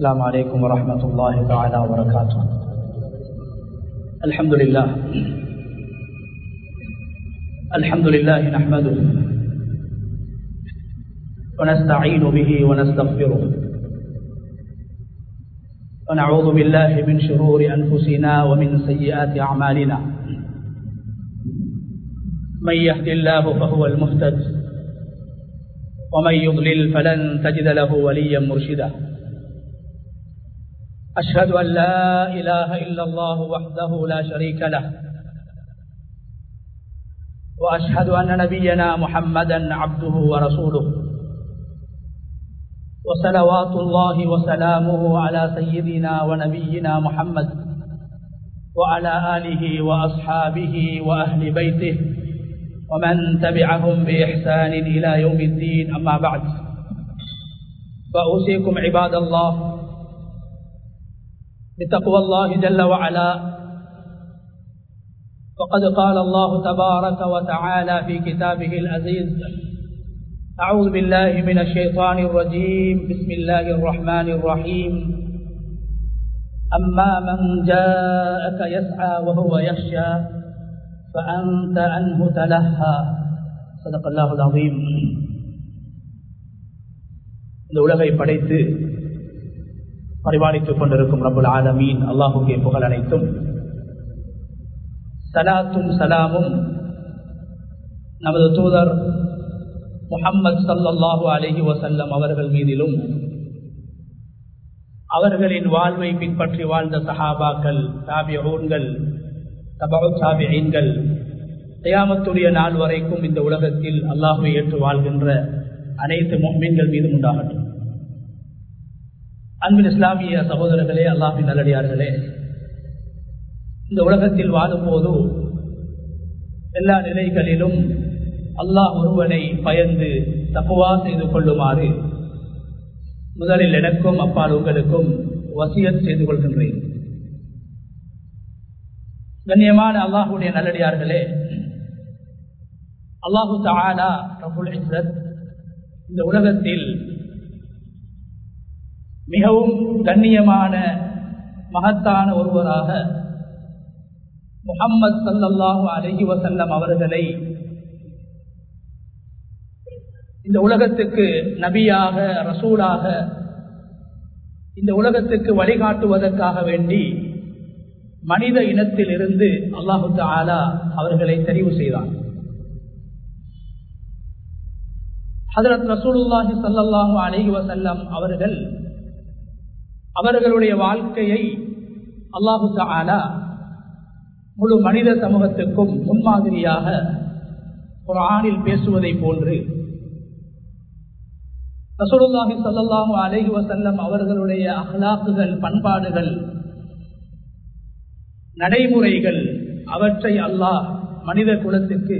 السلام عليكم ورحمة الله تعالى وبركاته. الحمد لله. الحمد لله نحمده ونستعين به ونستغفره. ونعوذ بالله من شرور أنفسنا ومن سيئات أعمالنا. من يهد الله فهو المهتد. ومن يضلل فلن تجد له وليا مرشدا. أشهد أن لا إله إلا الله وحده لا شريك له. وأشهد أن نبينا محمدا عبده ورسوله. وصلوات الله وسلامه على سيدنا ونبينا محمد وعلى آله وأصحابه وأهل بيته ومن تبعهم بإحسان إلى يوم الدين. أما بعد فأوصيكم عباد الله بتقوى الله جل وعلا وقد قال الله تبارك وتعالى في كتابه العزيز أعوذ بالله من الشيطان الرجيم بسم الله الرحمن الرحيم أما من جاءك يسعى وهو يخشى فأنت عنه تلهى صدق الله العظيم இந்த உலகை படைத்து பரிபாலித்துக் கொண்டிருக்கும் ரபுல் ஆலமீன். அல்லாஹுக்கே புகழ் அனைத்தும். சலாத்தும் சலாமும் நமது தூதர் முகம்மது சல்லாஹு அலஹி வசல்லம் அவர்கள் மீதிலும். அவர்களின் வாழ்வை பின்பற்றி வாழ்ந்த சஹாபாக்கள் தாபியூன்கள் தபு சாபியீன்கள் தயாமத்துடைய நாள் வரைக்கும் இந்த உலகத்தில் அல்லாஹுவை ஏற்று வாழ்கின்ற அனைத்து மீன்கள் மீதும் உண்டாகட்டும். அன்பின் இஸ்லாமிய சகோதரர்களே அல்லாஹின் நல்லடியார்களே இந்த உலகத்தில் வாழும் போது எல்லா நிலைகளிலும் அல்லாஹ் ஒருவனை பயந்து தப்புவா செய்து கொள்ளுமாறு முதலில் எனக்கும் அப்பால் உங்களுக்கும் வசியத் செய்து கொள்கின்றேன். கண்ணியமான அல்லாஹுடைய நல்லடியார்களே அல்லாஹு தாலா ரபுல் இந்த உலகத்தில் மிகவும் கண்ணியமான மகத்தான ஒருவராக முகம்மது சல்லாஹு அலஹி வசல்லம் அவர்களை இந்த உலகத்துக்கு நபியாக ரசூலாக இந்த உலகத்துக்கு வழிகாட்டுவதற்காக வேண்டி மனித இனத்தில் இருந்து அல்லாஹு ஆலா அவர்களை தெரிவு செய்தான். ஹதரத் ரசூலுல்லாஹி சல்லாஹு அலஹி வசல்லம் அவர்கள் அவர்களுடைய வாழ்க்கையை அல்லாஹு ஆலா முழு மனித சமூகத்துக்கும் முன்மாதிரியாக ஒரு ஆணில் பேசுவதை போன்று ரசூலுல்லாஹி சல்லாஹூ அலஹி வசல்லம் அவர்களுடைய அகலாக்குகள் பண்பாடுகள் நடைமுறைகள் அவற்றை அல்லாஹ் மனித குலத்துக்கு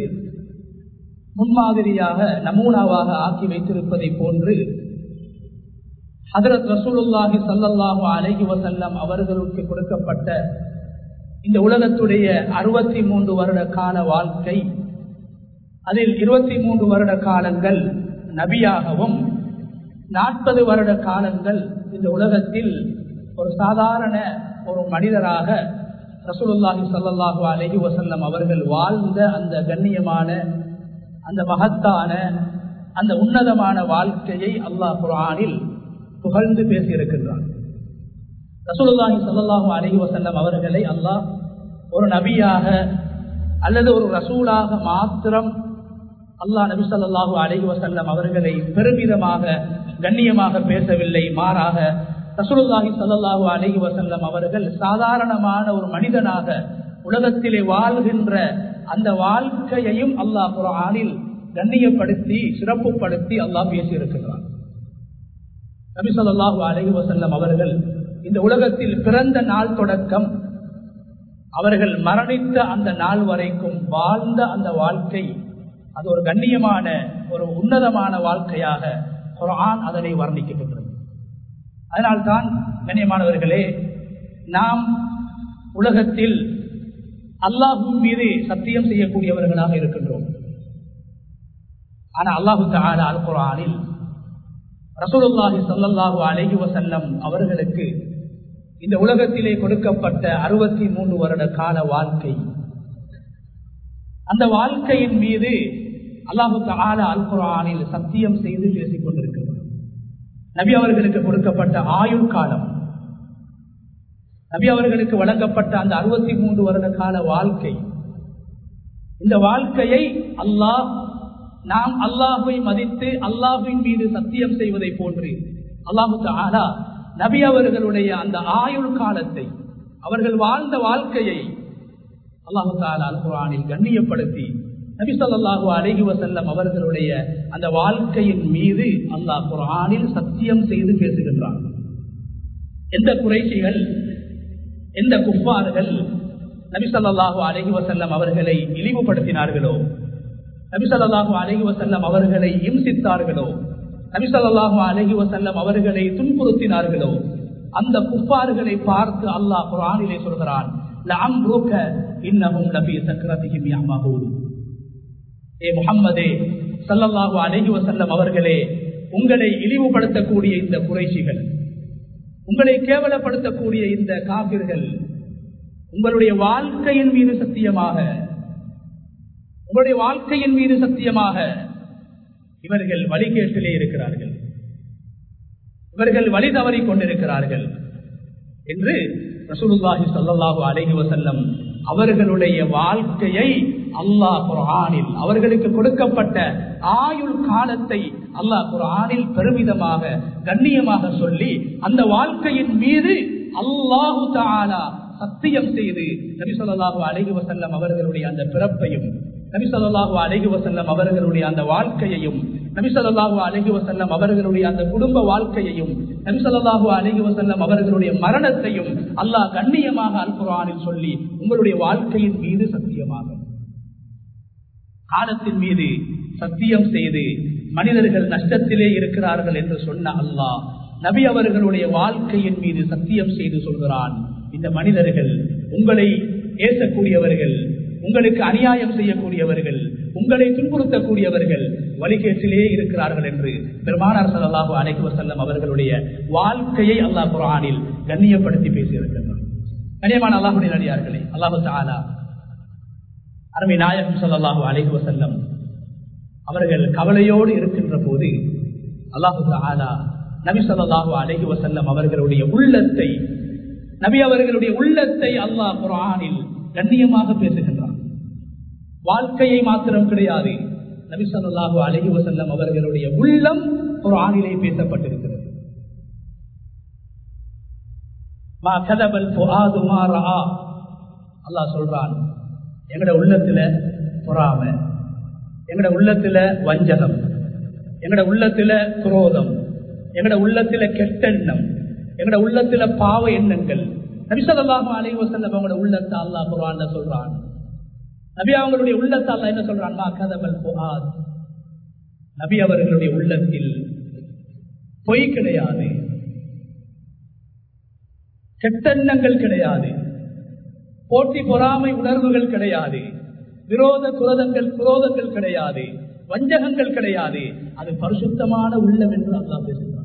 முன்மாதிரியாக நமூனாவாக ஆக்கி வைத்திருப்பதை போன்று ஹதரத் ரசூலுல்லாஹி சல்லல்லாஹு அலஹி வசல்லம் அவர்களுக்கு கொடுக்கப்பட்ட இந்த உலகத்துடைய அறுபத்தி மூன்று வருட கால வாழ்க்கை அதில் இருபத்தி மூன்று வருட காலங்கள் நபியாகவும் நாற்பது வருட காலங்கள் இந்த உலகத்தில் ஒரு சாதாரண ஒரு மனிதராக ரசூலுல்லாஹி சல்லாஹூ அலஹி வசல்லம் அவர்கள் வாழ்ந்த அந்த கண்ணியமான அந்த மகத்தான அந்த உன்னதமான வாழ்க்கையை அல்லாஹ் குரானில் புகழ்ந்து பேசியிருக்கின்றான் ரசூலுல்லாஹி சல்லாஹூ அலஹி வசல்லம் அவர்களை அல்லாஹ் ஒரு நபியாக அல்லது ஒரு ரசூலாக மாத்திரம் அல்லாஹ் நபி சொல்லாஹு அலஹி வசல்லம் அவர்களை பெருமிதமாக கண்ணியமாக பேசவில்லை. மாறாக ரசூலுல்லாஹி சல்லாஹூ அலஹி வசல்லம் அவர்கள் சாதாரணமான ஒரு மனிதனாக உலகத்திலே வாழ்கின்ற அந்த வாழ்க்கையையும் அல்லாஹ் குரானில் கண்ணியப்படுத்தி சிறப்புப்படுத்தி அல்லாஹ் பேசியிருக்கிறார் நபிசல்லாஹு அலஹி வசல்லம் அவர்கள் இந்த உலகத்தில் பிறந்த நாள் தொடக்கம். அவர்கள் மரணித்த அந்த நாள் வரைக்கும் வாழ்ந்த அந்த வாழ்க்கை அது ஒரு கண்ணியமான ஒரு உன்னதமான வாழ்க்கையாக குரான் அதனை வர்ணிக்கின்றது. அதனால்தான் கண்ணியமானவர்களே நாம் உலகத்தில் அல்லாஹும் மீது சத்தியம் செய்யக்கூடியவர்களாக இருக்கின்றோம். ஆனால் அல்லாஹு தாலா அல் குரானில் ரசூலுல்லாஹி ஸல்லல்லாஹு அலஹி வசல்லம் அவர்களுக்கு இந்த உலகத்திலே கொடுக்கப்பட்ட அறுபத்தி மூன்று வருட கால வாழ்க்கை. அந்த வாழ்க்கையின் மீது அல்லாஹு தஆலா அல் குரானில் சத்தியம் செய்து பேசிக் கொண்டிருக்கிறார். நபி அவர்களுக்கு கொடுக்கப்பட்ட ஆயுள் காலம். நபி அவர்களுக்கு வழங்கப்பட்ட அந்த அறுபத்தி மூன்று வருட கால வாழ்க்கை. இந்த வாழ்க்கையை அல்லாஹ் நாம் அல்லாஹுவை மதித்து அல்லாஹுவின் மீது சத்தியம் செய்வதை போன்று. அல்லாஹு தாலா நபி அவர்களுடைய அந்த ஆயுள் காலத்தை அவர்கள் வாழ்ந்த வாழ்க்கையை அல்லாஹு தாலா குரானில் கண்ணியப்படுத்தி நபி சொல்லாஹு அழகி வசல்லம் அவர்களுடைய அந்த வாழ்க்கையின் மீது அல்லாஹ் குரானில் சத்தியம் செய்து பேசுகின்றான். எந்த குறைச்சிகள் எந்த குப்பார்கள் நபி சொல்லாஹு அழகி வசல்லம் அவர்களை இழிவுபடுத்தினார்களோ நபிசல்லாஹு அலஹி வசல்லம் அவர்களை இம்சித்தார்களோ? நபிசல்லாஹு அலஹி வசல்லம் அவர்களை துன்புறுத்தினார்களோ? அந்த குப்பார்களை பார்த்து அல்லாஹ் குரானிலே சொல்கிறான் ஏ முகம்மதே சல்லல்லாஹு அலஹி வசல்லம் அவர்களே உங்களை இழிவுபடுத்தக்கூடிய இந்த குறைச்சிகள் உங்களை கேவலப்படுத்தக்கூடிய இந்த காவிர்கள் உங்களுடைய வாழ்க்கையின் மீது சத்தியமாக உங்களுடைய வாழ்க்கையின் மீது சத்தியமாக இவர்கள் வழிகேட்டிலே இருக்கிறார்கள். இவர்கள் வழி தவறி கொண்டிருக்கிறார்கள் என்று ரசூலுல்லாஹி சல்லாஹூ அலஹி வசல்லம் அவர்களுடைய வாழ்க்கையை அல்லாஹ் குரானில் அவர்களுக்கு கொடுக்கப்பட்ட ஆயுள் காலத்தை அல்லாஹ் குரானில் பெருமிதமாக கண்ணியமாக சொல்லி அந்த வாழ்க்கையின் மீது அல்லாஹு தாலா சத்தியம் செய்து நபி சொல்லாஹு அலஹி வசல்லம் அவர்களுடைய அந்த பிறப்பையும் நபி அழகி வசல்லம் அவர்களுடைய அந்த வாழ்க்கையையும் நபி அழகி வசல்லம் அவர்களுடைய அந்த குடும்ப வாழ்க்கையையும் நபி அழகி வசல்லம் அவர்களுடைய மரணத்தையும் அல்லாஹ் கண்ணியமாக அல்புரானில் சொல்லி உங்களுடைய வாழ்க்கையின் மீது சத்தியமாக காலத்தின் மீது சத்தியம் செய்து மனிதர்கள் நஷ்டத்திலே இருக்கிறார்கள் என்று சொன்ன அல்லாஹ் நபி அவர்களுடைய வாழ்க்கையின் மீது சத்தியம் செய்து சொல்கிறான். இந்த மனிதர்கள் உங்களை ஏசக்கூடியவர்கள் உங்களுக்கு அநியாயம் செய்யக்கூடியவர்கள் உங்களை துன்புறுத்தக்கூடியவர்கள் வழிகேட்டிலே இருக்கிறார்கள் என்று பெருமானார் சல்லாஹூ அலைக்கு வசல்லம் அவர்களுடைய வாழ்க்கையை அல்லாஹ் குரானில் கண்ணியப்படுத்தி பேசியிருக்கின்றார். கண்ணியமான அல்லாஹுடைய நடிகார்களே அல்லாஹு தாலா அருமை நாயகம் சல்லாஹூ அலைக்கு வசல்லம் அவர்கள் கவலையோடு இருக்கின்ற போது அல்லாஹு தாலா நபி சொல்லாஹு அலைஹி வசல்லம் அவர்களுடைய உள்ளத்தை நபி அவர்களுடைய உள்ளத்தை அல்லாஹ் குரானில் கண்ணியமாக பேசுகிறார். வாழ்க்கையை மாத்திரம் கிடையாது. நபி சொல்லாஹு அலஹி வசல்லம் அவர்களுடைய உள்ளம் ஒரு ஆணிலே பேசப்பட்டிருக்கிறது. அல்லாஹ் சொல்றான் எங்கட உள்ளத்துல பொறாம எங்கட உள்ளத்துல வஞ்சகம் எங்கட உள்ளத்துல குரோதம் எங்கட உள்ளத்துல கெட்டெண்ணம் எங்கட உள்ளத்துல பாவ எண்ணங்கள். நபிசல்லாஹு அலி வசல்லம் அவங்களோட உள்ளத்தை அல்லா குரான் சொல்றான். நபி அவங்களுடைய உள்ளத்தால் என்ன சொல்றான் கதபல் புகாத் நபி அவர்களுடைய உள்ளத்தில் பொய் கிடையாது. கெட்டெண்ணங்கள் கிடையாது. போட்டி பொறாமை உணர்வுகள் கிடையாது. விரோத குரோதங்கள் குரோதங்கள் கிடையாது. வஞ்சகங்கள் கிடையாது. அது பரிசுத்தமான உள்ளம் என்று அல்லா பேசுகிறார்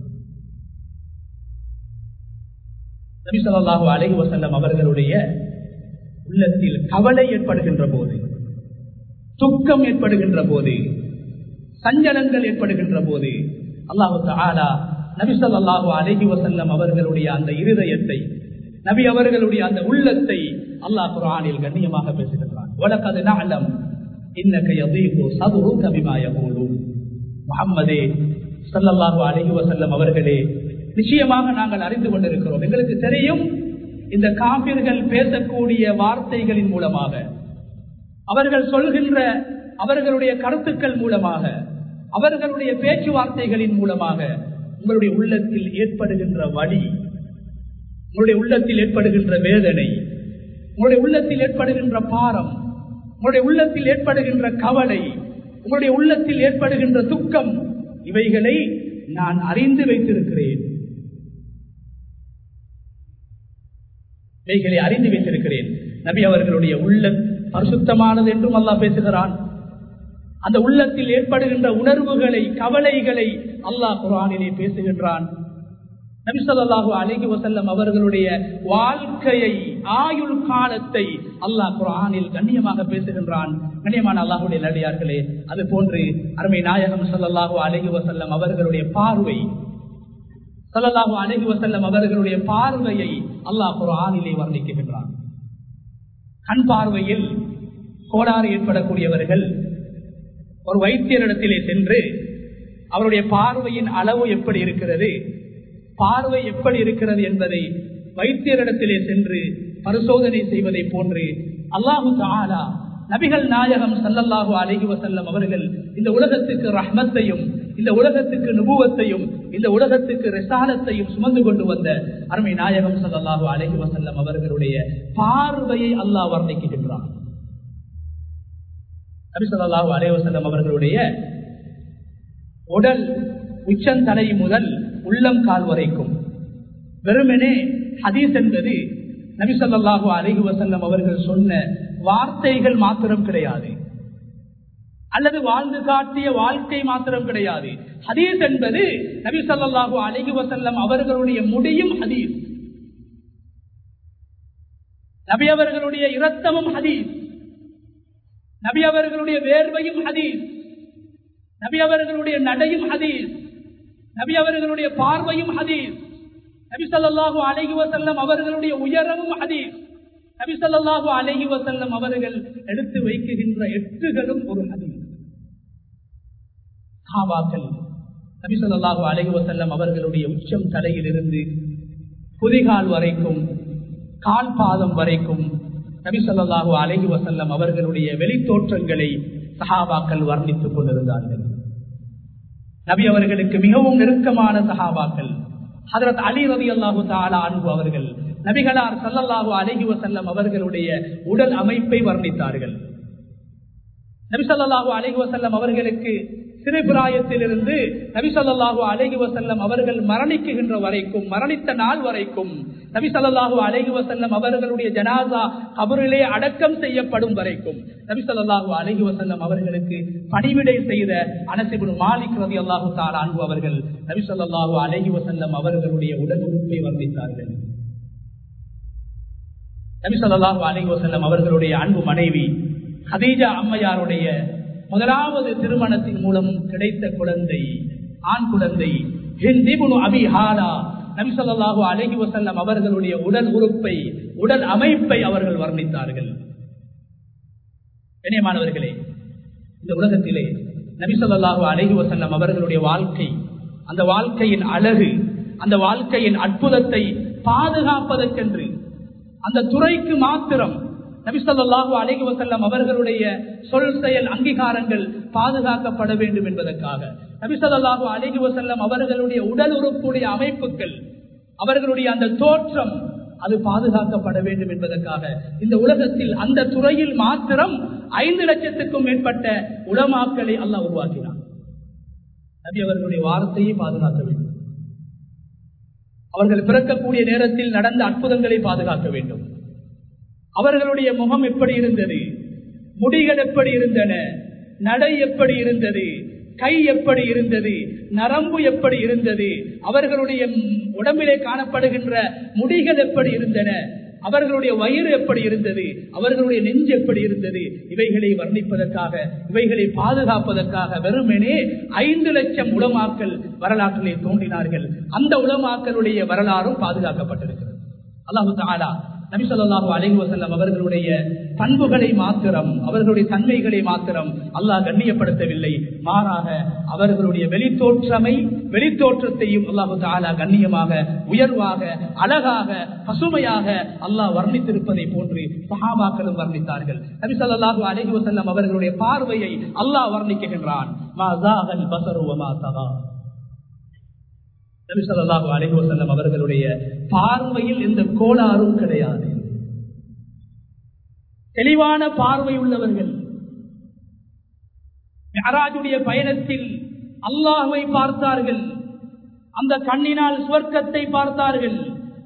நபி சொல்லாஹு அலைஹி வசல்லம் அவர்களுடைய உள்ளத்தில் கவலை ஏற்படுகின்ற போது துக்கம் ஏற்படுகின்ற போது சஞ்சலங்கள் ஏற்படுகின்ற போது அல்லாஹு ஆலா நபி சொல்லாஹு அலஹி வசல்லம் அவர்களுடைய அந்த இருதயத்தை நபி அவர்களுடைய அந்த உள்ளத்தை அல்லாஹ் குரானில் கண்ணியமாக பேசுகின்றான். உலகது நாளம் முகம்மதே சல்லல்லாஹு அலஹி வசல்லம் அவர்களே நிச்சயமாக நாங்கள் அறிந்து கொண்டிருக்கிறோம். எங்களுக்கு தெரியும் இந்த காபிர்கள் பேசக்கூடிய வார்த்தைகளின் மூலமாக அவர்கள் சொல்கின்ற அவர்களுடைய கருத்துக்கள் மூலமாக அவர்களுடைய பேச்சுவார்த்தைகளின் மூலமாக உங்களுடைய உள்ளத்தில் ஏற்படுகின்ற வழி உங்களுடைய உள்ளத்தில் ஏற்படுகின்ற வேதனை உங்களுடைய உள்ளத்தில் ஏற்படுகின்ற பாரம் உங்களுடைய உள்ளத்தில் ஏற்படுகின்ற கவலை உங்களுடைய உள்ளத்தில் ஏற்படுகின்ற துக்கம் இவைகளை நான் அறிந்து வைத்திருக்கிறேன். இவைகளை அறிந்து வைத்திருக்கிறேன். நபி அவர்களுடைய உள்ள பரிசுத்தமானது என்றும் அல்லாஹ் பேசுகிறான். அந்த உள்ளத்தில் ஏற்படுகின்ற உணர்வுகளை கவலைகளை அல்லாஹ் குரானிலே பேசுகின்றான். நபிசல்லாஹு அலிஹி வசல்லம் அவர்களுடைய வாழ்க்கையை ஆயுள் காலத்தை அல்லாஹ் குரானில் கண்ணியமாக பேசுகின்றான். கண்ணியமான அல்லாஹுடைய நடிகார்களே அது போன்று அருமை நாயகம் சல்லாஹூ அலிஹி வசல்லம் அவர்களுடைய பார்வை சல்லாஹூ அலிஹி வசல்லம் அவர்களுடைய பார்வையை அல்லாஹ் குரானிலே வர்ணிக்குகின்றான் கண் பார்வையில் கோளாறு ஏற்படக்கூடியவர்கள் ஒரு வைத்தியரிடத்திலே சென்று அவருடைய பார்வையின் அளவு எப்படி இருக்கிறது பார்வை எப்படி இருக்கிறது என்பதை வைத்தியரிடத்திலே சென்று பரிசோதனை செய்வதை போன்று அல்லாஹு தாலா நபிகள் நாயகம் சல்லல்லாஹு அலஹி வசல்லம் அவர்கள் இந்த உலகத்துக்கு ரஹ்மத்தையும் இந்த உலகத்துக்கு நுபுவத்தையும் இந்த உலகத்துக்கு ரிசாலத்தையும் சுமந்து கொண்டு வந்த அருமை நாயகம் சல்லாஹூ அலஹி வசல்லம் அவர்களுடைய பார்வையை அல்லாஹ் வர்ணிக்கின்றான். நபி சொல்லாஹு அலஹி வசல்லம் அவர்களுடைய உடல் உச்சந்தலை முதல் உள்ளம் கால் வரைக்கும். வெறுமனே ஹதீஸ் என்பது நபிசல்லாஹு அலஹி வசல்லம் அவர்கள் சொன்ன வார்த்தைகள் மாத்திரம் கிடையாது. அல்லது வாழ்ந்து காட்டிய வாழ்க்கை மாத்திரம் கிடையாது. ஹதீஸ் என்பது நபி சொல்லாஹு அழகி வசல்லம் அவர்களுடைய முடியும் ஹதீஸ். நபி அவர்களுடைய இரத்தமும் ஹதீஸ். நபி அவர்களுடைய வேர்வையும் ஹதீஸ். நபி அவர்களுடைய நடையும் ஹதீஸ். நபி அவர்களுடைய பார்வையும் ஹதீஸ். நபி சொல்லாஹு அழகி வசல்லம் அவர்களுடைய உயரமும் ஹதீஸ். நபி சொல்லாஹு அழகி வசல்லம் அவர்கள் எடுத்து வைக்குகின்ற எட்டுகளும் ஒரு ஹதீஸ். சஹாபாக்கள் நபிசல்லாஹு அலைவசல்லம் அவர்களுடைய உச்சம் தலையிலிருந்து புதிகால் வரைக்கும் கால் பாதம் வரைக்கும் நபிசல்லாஹு அலஹி வசல்லம் அவர்களுடைய வெளித்தோற்றங்களை சஹாபாக்கள் வர்ணித்துக் கொண்டிருந்தார்கள். நபி அவர்களுக்கு மிகவும் நெருக்கமான சஹாபாக்கள் ஹதரத் அலி ரவி அல்லாஹு தாலா அன்பு அவர்கள் நபிகளார் சல்லல்லாஹு அலஹி வசல்லம் அவர்களுடைய உடல் அமைப்பை வர்ணித்தார்கள். நபி சொல்லாஹு அலஹி வசல்லம் அவர்களுக்கு சிறுபிராயத்திலிருந்து நபி சொல்லாஹு அலஹி வசல்லம் அவர்கள் மரணிக்குகின்ற வரைக்கும் மரணித்த நாள் வரைக்கும் நபிசல்லாஹு சொல்லாஹு வசல்லம் அவர்களுடைய ஜனாசா அவர்களே அடக்கம் செய்யப்படும் வரைக்கும் நபிசல்லாஹு சொல்லாஹு வசல்லம் அவர்களுக்கு பணிவிடை செய்த அனசிபுன் மாலிக் ரவி அல்லாஹு தாலா அன்பு அவர்கள் நபிசல்லாஹு சொல்லாஹு வசல்லம் அவர்களுடைய உடல் உறுப்பை வர்ணித்தார்கள். நபிசல்லாஹு சொல்லாஹு வசல்லம் அவர்களுடைய அன்பு மனைவி ஹதீஜா அம்மையாருடைய முதலாவது திருமணத்தின் மூலம் கிடைத்த குழந்தை ஆண் குழந்தை அபிஹாலா நபிசல்லாஹு அலஹி வசல்லம் அவர்களுடைய உடல் உறுப்பை உடல் அமைப்பை அவர்கள் வர்ணித்தார்கள். இணையமானவர்களே இந்த உலகத்திலே நபிசல்லாஹு அலஹி வசல்லம் அவர்களுடைய வாழ்க்கை அந்த வாழ்க்கையின் அழகு அந்த வாழ்க்கையின் அற்புதத்தை பாதுகாப்பதற்கென்று அந்த துறைக்கு மாத்திரம் நபிசல்லாஹு அலஹி வசல்லம் அவர்களுடைய சொல் செயல் அங்கீகாரங்கள் பாதுகாக்கப்பட வேண்டும் என்பதற்காக. நபிசல்லாஹு அலஹி வசல்லம் அவர்களுடைய உடல் உறுப்புடைய அமைப்புகள் அவர்களுடைய அந்த தோற்றம் அது பாதுகாக்கப்பட வேண்டும் என்பதற்காக. இந்த உலகத்தில் அந்த துறையில் மாத்திரம் ஐந்து லட்சத்துக்கும் மேற்பட்ட உடமாக்களை அல்ல உருவாக்கினார் நபி அவர்களுடைய வார்த்தையை பாதுகாக்க வேண்டும். அவர்கள் பிறக்கக்கூடிய நேரத்தில் நடந்த அற்புதங்களை பாதுகாக்க வேண்டும். அவர்களுடைய முகம் எப்படி இருந்தது? முடிகள் எப்படி இருந்தன? நடை எப்படி இருந்தது? கை எப்படி இருந்தது? நரம்பு எப்படி இருந்தது? அவர்களுடைய உடம்பிலே காணப்படுகின்ற முடிகள் எப்படி இருந்தன? அவர்களுடைய வயிறு எப்படி இருந்தது? அவர்களுடைய நெஞ்சு எப்படி இருந்தது? இவைகளை வர்ணிப்பதற்காக இவைகளை பாதுகாப்பதற்காக வெறுமெனே ஐந்து லட்சம் உளமாக்கல் வரலாற்றிலே தோன்றினார்கள். அந்த உளமாக்களுடைய வரலாறும் பாதுகாக்கப்பட்டிருக்கிறது. அல்லாஹு தாலா நபிசல்லாஹு அலைஹி வசல்லம் அவர்களுடைய பண்புகளை மாத்திரம் அவர்களுடைய தன்மைகளை மாத்திரம் அல்லாஹ் கண்ணியப்படுத்தவில்லை. மாறாக அவர்களுடைய வெளித்தோற்றமை வெளித்தோற்றத்தையும் அல்லாஹு தாலா கண்ணியமாக உயர்வாக அழகாக பசுமையாக அல்லாஹ் வர்ணித்திருப்பதை போன்று சஹாபாக்களும் வர்ணித்தார்கள். நபிசல்லாஹு அலைஹி வசல்லம் அவர்களுடைய பார்வையை அல்லாஹ் வர்ணிக்கின்றான் நபிசல்லாஹு வசல்லம் அவர்களுடைய பார்வையில் எந்த கோளாறும் கிடையாது. தெளிவான பார்வை உள்ளவர்கள் மெஹராஜுடைய பயணத்தில் அல்லாஹுவை பார்த்தார்கள் அந்த கண்ணினால் சுவர்க்கத்தை பார்த்தார்கள்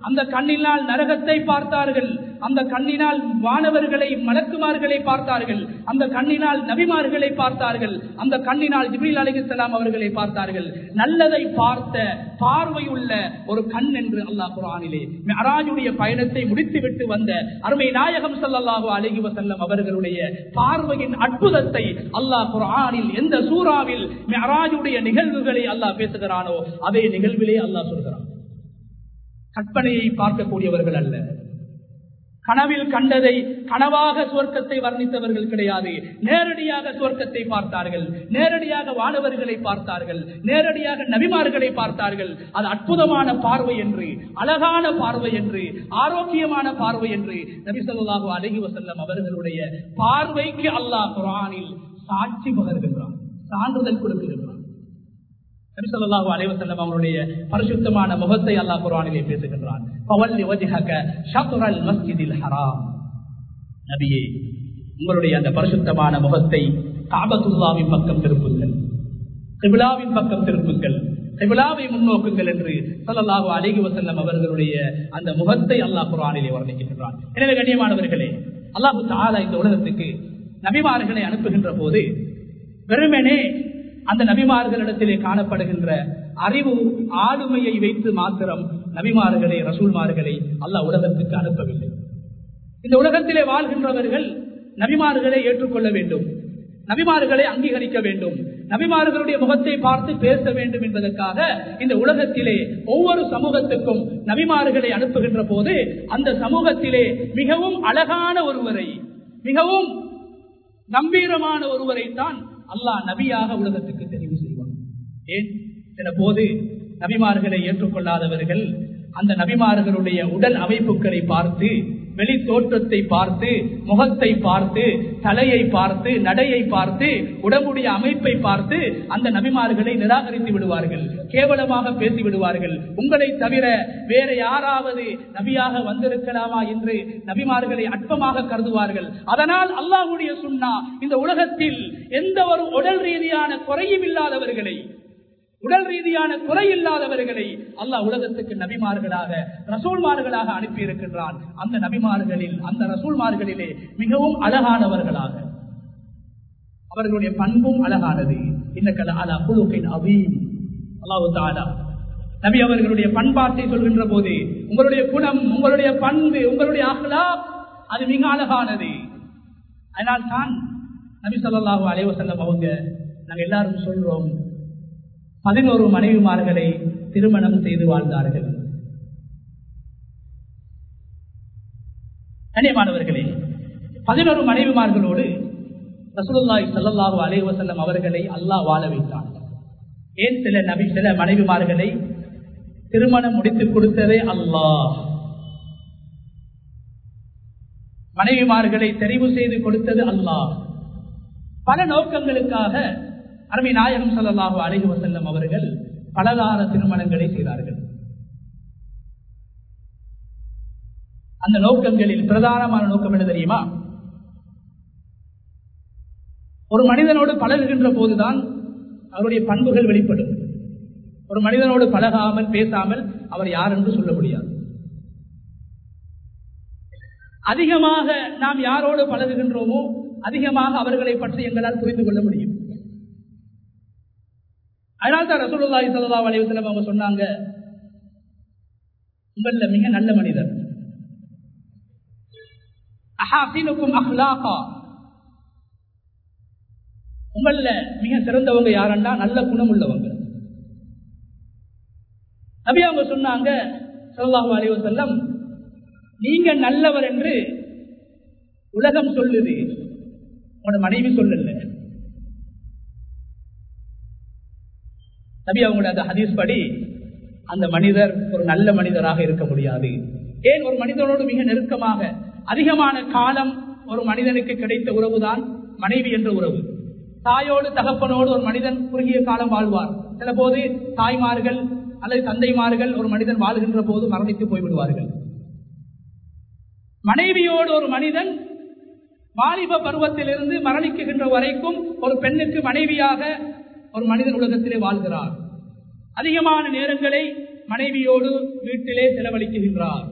அந்த கண்ணினால் நரகத்தை பார்த்தார்கள் அந்த கண்ணினால் வானவர்களை மலக்குமார்களை பார்த்தார்கள். அந்த கண்ணினால் நபிமார்களை பார்த்தார்கள். அந்த கண்ணினால் ஜிபில் அலிகலாம் அவர்களை பார்த்தார்கள். நல்லதை பார்த்த பார்வையுள்ள ஒரு கண் என்று அல்லாஹ் குரானிலே அராஜுடைய பயணத்தை முடித்துவிட்டு வந்த அருமை நாயகம் ஸல்லல்லாஹு அலைஹி வசல்லம் அவர்களுடைய பார்வையின் அற்புதத்தை அல்லாஹ் குரானில் எந்த சூறாவில் அராஜுடைய நிகழ்வுகளை அல்லாஹ் பேசுகிறானோ அதே நிகழ்விலே அல்லாஹ் சொல்கிறான். கற்பனையை பார்க்கக்கூடியவர்கள் அல்ல. கனவில் கண்டதை கனவாக சுவர்க்கத்தை வர்ணித்தவர்கள் கிடையாது. நேரடியாக சுவர்க்கத்தை பார்த்தார்கள். நேரடியாக வானவர்களை பார்த்தார்கள். நேரடியாக நபிமார்களை பார்த்தார்கள். அது அற்புதமான பார்வை என்று அழகான பார்வை என்று ஆரோக்கியமான பார்வை என்று நபி சொல்லாஹு வசல்லம் அவர்களுடைய பார்வைக்கு அல்லாஹ் குரானில் சாட்சி பகர்கின்றான் சான்றிதழ் கொடுக்கின்றான். நபிசல்லாஹு அலைவசல்லம் அவருடைய பரிசுத்தமான முகத்தை அல்லாஹ் குரானிலே பேசுகின்றான். நபியே உங்களுடைய அந்த பரிசுத்தமான முகத்தை காபத்துல்லாவின் பக்கம் திருப்புங்கள். கிபிலாவின் பக்கம் திருப்புங்கள். கிபிலாவை முன்னோக்குங்கள் என்று சொல்லலாஹு அலிகி வசல்லம் அவர்களுடைய அந்த முகத்தை அல்லாஹ் குரானிலே வர்ணிக்கின்றான். எனவே கண்ணியமானவர்களே அல்லாஹு தாலா இந்த உலகத்துக்கு நபிமார்களை அனுப்புகின்ற போது வெறுமனே அந்த நபிமார்களிடத்திலே காணப்படுகின்ற அறிவு ஆளுமையை வைத்து மாத்திரம் நபிமார்களை ரசூல்மார்களை அல்லாஹ் உலகத்துக்கு அனுப்பவில்லை. இந்த உலகத்திலே வாழ்கின்றவர்கள் நபிமார்களை ஏற்றுக்கொள்ள வேண்டும். நபிமார்களை அங்கீகரிக்க வேண்டும். நபிமார்களுடைய முகத்தை பார்த்து பேச வேண்டும் என்பதற்காக இந்த உலகத்திலே ஒவ்வொரு சமூகத்துக்கும் நபிமார்களை அனுப்புகின்ற போது அந்த சமூகத்திலே மிகவும் அழகான ஒருவரை மிகவும் கம்பீரமான ஒருவரை தான் அல்லாஹ் நபியாக உலகத்துக்கு தெரிவு செய்வான். ஏன் சில போது நபிமார்களை ஏற்றுக்கொள்ளாதவர்கள் அந்த நபிமார்களுடைய உடல் அமைப்புகளை பார்த்து வெளி தோற்றத்தை பார்த்து முகத்தை பார்த்து தலையை பார்த்து நடையை பார்த்து உடம்புடைய அமைப்பை பார்த்து அந்த நபிமார்களை நிராகரித்து விடுவார்கள் கேவலமாக பேசி விடுவார்கள். உங்களை தவிர வேற யாராவது நபியாக வந்திருக்கலாமா என்று நபிமார்களை அற்பமாக கருதுவார்கள். அதனால் அல்லாஹுடைய சுண்ணா இந்த உலகத்தில் எந்த ஒரு உடல் ரீதியான குறையும் இல்லாதவர்களை உடல் ரீதியான குறை இல்லாதவர்களை அல்லாஹ் உலகத்துக்கு நபிமார்களாக ரசூல்மார்களாக அனுப்பி இருக்கின்றான் அந்த நபிமார்களில் அந்த ரசூல்மார்களிலே மிகவும் அழகானவர்களாக. அவர்களுடைய பண்பும் அழகானது. இன்னக்கல அலா குழுக்கின் அல்லாஹு தாலா நபி அவர்களுடைய பண்பாட்டை சொல்கின்ற போது உங்களுடைய குணம் உங்களுடைய பண்பு உங்களுடைய அகலா அது மிக அழகானது. அதனால் தான் நபி சொல்லாஹு அலைவசல்லம் அவங்க நாங்கள் எல்லாரும் சொல்றோம் பதினோரு மனைவிமார்களை திருமணம் செய்து வாழ்ந்தார்கள். கண்ணியமானவர்களே பதினோரு மனைவிமார்களோடு ரசூலுல்லாய் ஸல்லல்லாஹு அலைஹி அவர்களை அல்லாஹ் வாழ வைத்தான். ஏன் சில நபி சில மனைவிமார்களை திருமணம் முடித்துக் கொடுத்ததே அல்லாஹ். மனைவிமார்களை தெரிவு செய்து கொடுத்தது அல்லாஹ். பல நோக்கங்களுக்காக அருமை நாயகம் சல்லாஹு அலைஹி வசல்லம் அவர்கள் பலதார திருமணங்களை செய்தார்கள். அந்த நோக்கங்களில் பிரதானமான நோக்கம் என்ன தெரியுமா? ஒரு மனிதனோடு பழகுகின்ற போதுதான் அவருடைய பண்புகள் வெளிப்படும். ஒரு மனிதனோடு பழகாமல் பேசாமல் அவர் யார் என்று சொல்ல முடியாது. அதிகமாக நாம் யாரோடு பழகுகின்றோமோ அதிகமாக அவர்களை பற்றி எங்களால் புரிந்து கொள்ள முடியும். அதனால்தான் ரசூலுல்லாஹி ஸல்லல்லாஹு அலைஹி அவங்க சொன்னாங்க உங்கள மிக நல்ல மனிதர். அஹாசினுக்கும் அஹ்லாகா. உங்கள மிக சிறந்தவங்க யாரண்டா நல்ல குணம் உள்ளவங்க. நபி அவங்க சொன்னாங்க சல்லாஹூ அலைவசல்லம் நீங்க நல்லவர் என்று உலகம் சொல்லுது. உங்களோட மனைவி சொல்லல. நபி அவங்களோட அந்த ஹதீஸ் படி அந்த மனிதர் ஒரு நல்ல மனிதராக இருக்க முடியாது. ஏன் ஒரு மனிதனோடு மிக நெருக்கமாக? அதிகமான காலம் ஒரு மனிதனுக்கு கிடைத்த உறவுதான் மனைவி என்ற உறவு. தாயோடு தகப்பனோடு ஒரு மனிதன் குறுகிய காலம் வாழ்வார். சில போது தாய்மார்கள் அல்லது தந்தைமார்கள் ஒரு மனிதன் வாழ்கின்ற போது மரணித்து போய்விடுவார்கள். மனைவியோடு ஒரு மனிதன் வாலிப பருவத்திலிருந்து மரணிக்குகின்ற வரைக்கும் ஒரு பெண்ணுக்கு மனைவியாக ஒரு மனிதன் உலகத்திலே வாழ்கிறார். அதிகமான நேரங்களை மனைவியோடு வீட்டிலே செலவழிக்குகின்றார்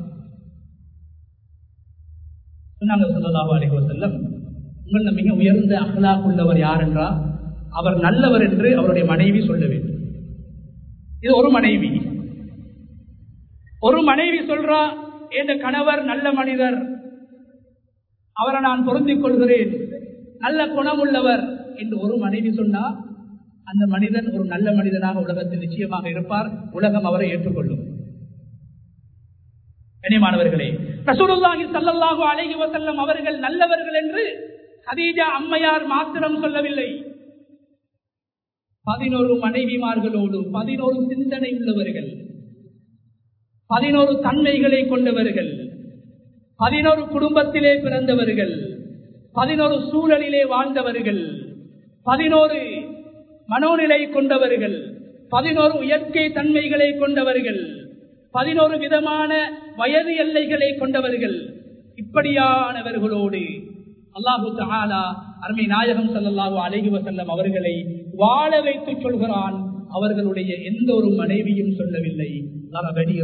சொன்னாங்க சொல்லலாஹு அலைஹி வஸல்லம் உங்கள மிக உயர்ந்த அகலாக் உள்ளவர் யார் என்றால் அவர் நல்லவர் என்று அவருடைய மனைவி சொல்ல வேண்டும். இது ஒரு மனைவி. ஒரு மனைவி சொல்றா என் கணவர் நல்ல மனிதர் அவரை நான் பொருந்திக் கொள்கிறேன் நல்ல குணம் உள்ளவர் என்று ஒரு மனைவி சொன்னா அந்த மனிதன் ஒரு நல்ல மனிதனாக உலகத்தில் நிச்சயமாக இருப்பார். உலகம் அவரை ஏற்றுக்கொள்ளும். கனிமானவர்களே ரசூலுல்லாஹி சல்லல்லாஹு அலைஹி வஸல்லம் அவர்கள் நல்லவர்கள் என்று ஹதீஜா அம்மையார் மாத்திரம் சொல்லவில்லை. பதினோரு மனைவிமார்களோடு பதினோரு சிந்தனை உள்ளவர்கள் பதினோரு தன்மைகளை கொண்டவர்கள் பதினோரு குடும்பத்திலே பிறந்தவர்கள் பதினோரு சூழலிலே வாழ்ந்தவர்கள் பதினோரு மனோநிலை கொண்டவர்கள் பதினோரு இயற்கை தன்மைகளை கொண்டவர்கள் பதினோரு விதமான வயது எல்லைகளை கொண்டவர்கள் இப்படியானவர்களோடு அல்லாஹு தாலா அருமை நாயகம் சல்லாஹூ அழகி வசல்லம் அவர்களை வாழ வைத்து சொல்கிறான். அவர்களுடைய எந்த ஒரு மனைவியும் சொல்லவில்லை.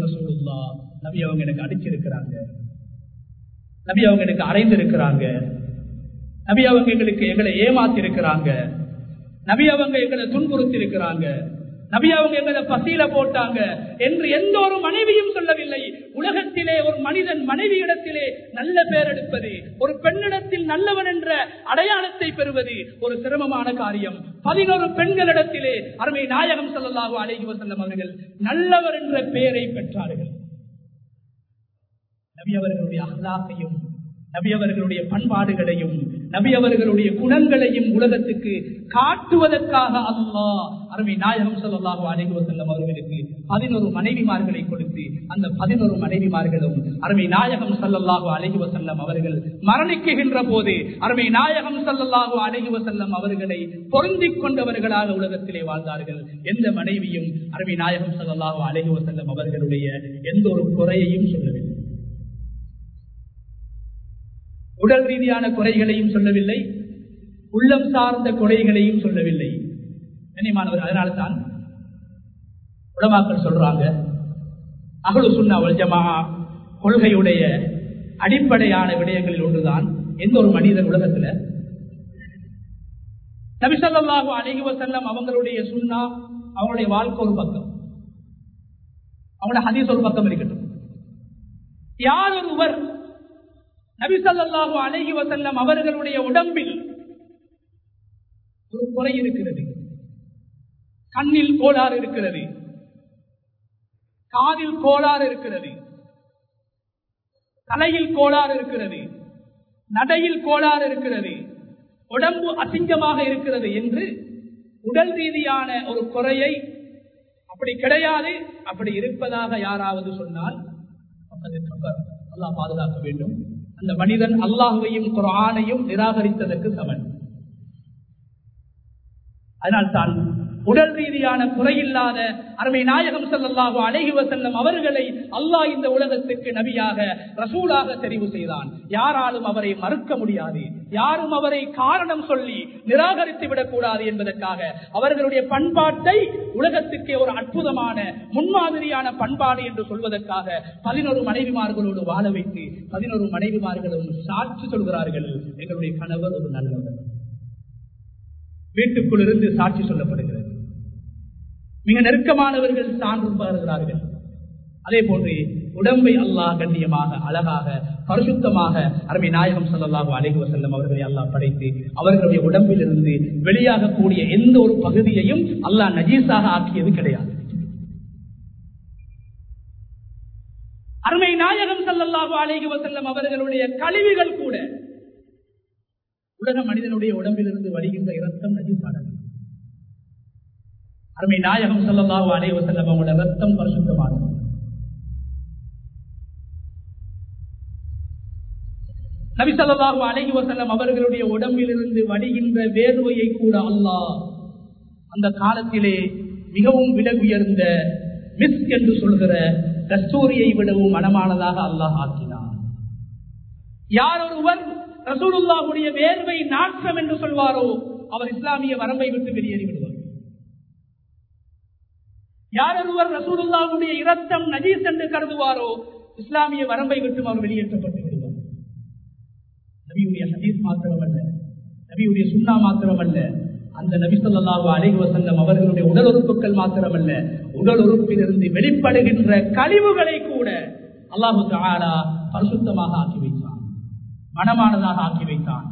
ரசூலுல்லா நபி அவங்க எனக்கு அடிச்சிருக்கிறாங்க. நபி அவங்க எனக்கு அரைந்திருக்கிறாங்க நபி அவங்க எங்களுக்கு எங்களை ஏமாத்திருக்கிறாங்க. நபி அவங்க எங்களை துன்புறுத்தி இருக்கிறாங்க நபி அவங்க எங்களை பசியில போட்டாங்க. என்று எந்த ஒரு மனைவியும் சொல்லவில்லை. உலகத்திலே ஒரு மனிதன் மனைவி இடத்திலே நல்ல பேர் எடுப்பது ஒரு பெண்ணிடத்தில் நல்லவன் என்ற அடையாளத்தை பெறுவது ஒரு சிரமமான காரியம். பதினோரு பெண்களிடத்திலே அருமை நாயகம் செல்லலாகும் அழகி வசல்லம் அவர்கள் நல்லவர் என்ற பெயரை பெற்றார்கள். நபி அவர்களுடைய அகலாக்கையும் நபி அவர்களுடைய பண்பாடுகளையும் நபி அவர்களுடைய குணங்களையும் உலகத்துக்கு காட்டுவதற்காக அல்லாஹ் அருமை நாயகம் சொல்லலாக அழைகு செல்லும் அவர்களுக்கு பதினோரு மனைவிமார்களை கொடுத்து அந்த பதினோரு மனைவிமார்களும் அருமை நாயகம் சல்லல்லாஹு அழகுவ செல்லம் அவர்கள் மரணிக்குகின்ற போது அருமை நாயகம் சல்லல்லாஹு அழகுவ செல்லும் அவர்களை பொருந்திக் கொண்டவர்களாக உலகத்திலே வாழ்ந்தார்கள். எந்த மனைவியும் அருமை நாயகம் சல்லல்லாஹு அழகுவ செல்லும் அவர்களுடைய எந்த ஒரு குறையையும் சொல்லவில்லை. உடல் ரீதியான குறைகளையும் சொல்லவில்லை உள்ளம் சார்ந்த குறைகளையும் சொல்லவில்லை. கண்ணியமானவர் அதனால்தான் உலமாக்கள் சொல்றாங்க அகலு சுண்ணா வல்ஜமா கொள்கையுடைய அடிப்படையான விடயங்களில் ஒன்றுதான் எந்த ஒரு மனிதன் உலகத்துல. நபிசல்லாஹு அழகி செல்லம் அவங்களுடைய சுண்ணா அவங்களுடைய வாழ்க்கை ஒரு பக்கம். அவங்களோட ஹதீஸ் ஒரு பக்கம் இருக்கட்டும். யார் ஒருவர் நபிசல்லாஹு அழகி வசல்லம் அவர்களுடைய உடம்பில் ஒரு குறை இருக்கிறது. கண்ணில் கோளாறு இருக்கிறது. காதில் கோளாறு இருக்கிறது. தலையில் கோளாறு இருக்கிறது. நடையில் கோளாறு இருக்கிறது. உடம்பு அசிங்கமாக இருக்கிறது என்று உடல் ரீதியான ஒரு குறையை அப்படி கிடையாது. அப்படி இருப்பதாக யாராவது சொன்னால் நல்லா பாதுகாக்க வேண்டும். அந்த மனிதன் அல்லாஹுவையும் குரானையும் நிராகரித்ததற்கு சமன். அதனால்தான் உடல் ரீதியான குறையில்லாத அருமை நாயகம் செல்லல்லாஹு அழகிவ செல்லும் அவர்களை அல்லாஹ் இந்த உலகத்துக்கு நபியாக ரசூலாக தெரிவு செய்தான். யாராலும் அவரை மறுக்க முடியாது. யாரும் அவரை காரணம் சொல்லி நிராகரித்து விடக்கூடாது என்பதற்காக அவர்களுடைய பண்பாட்டை உலகத்துக்கே ஒரு அற்புதமான முன்மாதிரியான பண்பாடு என்று சொல்வதற்காக பதினோரு மனைவிமார்களோடு வாழ வைத்து பதினோரு மனைவிமார்களும் சாட்சி சொல்கிறார்கள். எங்களுடைய கணவர் ஒரு நல்லவர். வீட்டுக்குள் இருந்து சாட்சி சொல்லப்படுகிறது. மிக நெருக்கமானவர்கள் சான்று பகர்கிறார்கள் அதே போன்று உடம்பை அல்லாஹ் கண்ணியமாக அழகாக பரிசுத்தமாக அருமை நாயகம் சொல்லலாக அழைகு செல்லும் அவர்களை அல்லாஹ் படைத்து அவர்களுடைய உடம்பில் இருந்து வெளியாகக்கூடிய எந்த ஒரு பகுதியையும் அல்லாஹ் நஜீஸாக ஆக்கியது கிடையாது. அருமை நாயகம் சல்லல்லாஹு அலைஹி வசல்லம் அவர்களுடைய கழிவுகள் கூட உலக மனிதனுடைய உடம்பிலிருந்து வருகின்ற இரத்தம் நஜீசானது அருமை நாயகம் சல்லல்லாஹு அலைஹி செல்லம் அவங்களோட ரத்தம் பரிசுத்தமானது. நபிசல்லாஹு அலைஹி வசல்லம் அவர்களுடைய உடம்பிலிருந்து வடிகின்ற வேர்வையை கூட அல்லாஹ் அந்த காலத்திலே மிகவும் விலை உயர்ந்த மிஸ் என்று சொல்கிற கஸ்தூரியை விடவும் மனமானதாக அல்லாஹ் ஆக்கினார் யார் ஒருவர் ரசூலுல்லாவுடைய வேர்வை நாற்றம் என்று சொல்வாரோ அவர் இஸ்லாமிய வரம்பை விட்டு வெளியேறிவிடும். யார் ஒருவர் ரசூலுல்லாவுடைய இரத்தம் நஜீஸ் என்று கருதுவாரோ இஸ்லாமிய வரம்பை விட்டு அவர் வெளியேற்றப்பட்டு விடுவார். நபியுடைய ஹதீஸ் மாத்திரமல்ல. நபியுடைய சுண்ணா மாத்திரமல்ல. அந்த நபி சொல்லாஹு அலைஹி வசல்லம் அவர்களுடைய உடல் உறுப்புகள் மாத்திரமல்ல. உடல் உறுப்பிலிருந்து வெளிப்படுகின்ற கழிவுகளை கூட அல்லாஹு தாரா பரிசுத்தமாக ஆக்கி வைத்தான். மனமானதாக ஆக்கி வைத்தான்.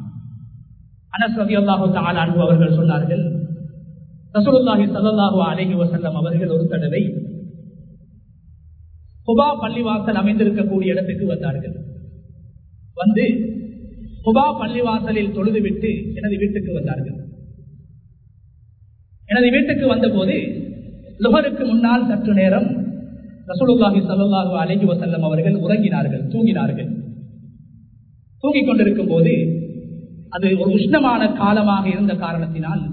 அனஸ் ரவி அல்லாஹு தாலா அன்பு அவர்கள் சொன்னார்கள் ரசூலுல்லாஹி ஸல்லல்லாஹு அலைஹி வசல்லம் அவர்கள் ஒரு தடவை குபா பள்ளிவாசல் அமைந்திருக்கக்கூடிய இடத்துக்கு வந்தார்கள். வந்து குபா பள்ளிவாசலில் தொழுதுவிட்டு எனது வீட்டுக்கு வந்தார்கள். எனது வீட்டுக்கு வந்தபோது லுகருக்கு முன்னால் சற்று நேரம் ரசூலுல்லாஹி ஸல்லல்லாஹு அலைஹி வசல்லம் அவர்கள் உறங்கினார்கள் தூங்கினார்கள். தூங்கிக் கொண்டிருக்கும் போது அது ஒரு உஷ்ணமான காலமாக இருந்த காரணத்தினால்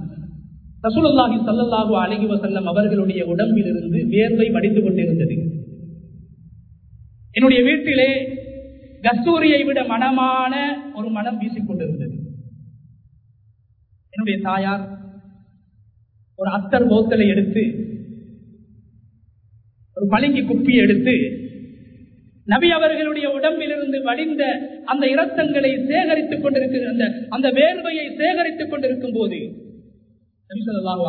ரசூலல்லாஹி சல்லல்லாஹு அலைஹி வசல்லம் அவர்களுடைய உடம்பிலிருந்து வேர்வை வடித்து கொண்டிருந்தது. என்னுடைய வீட்டிலே கஸ்தூரியை விட மனமான ஒரு மனம் வீசிக்கொண்டிருந்தது என்னுடைய தாயார் ஒரு அத்தர் போத்தலை எடுத்து ஒரு பளிங்கி குப்பியை எடுத்து நபி அவர்களுடைய உடம்பிலிருந்து வடிந்த அந்த இரத்தங்களை சேகரித்துக் கொண்டிருக்கிற அந்த அந்த வேர்வையை சேகரித்துக் கொண்டிருக்கும் போது நபி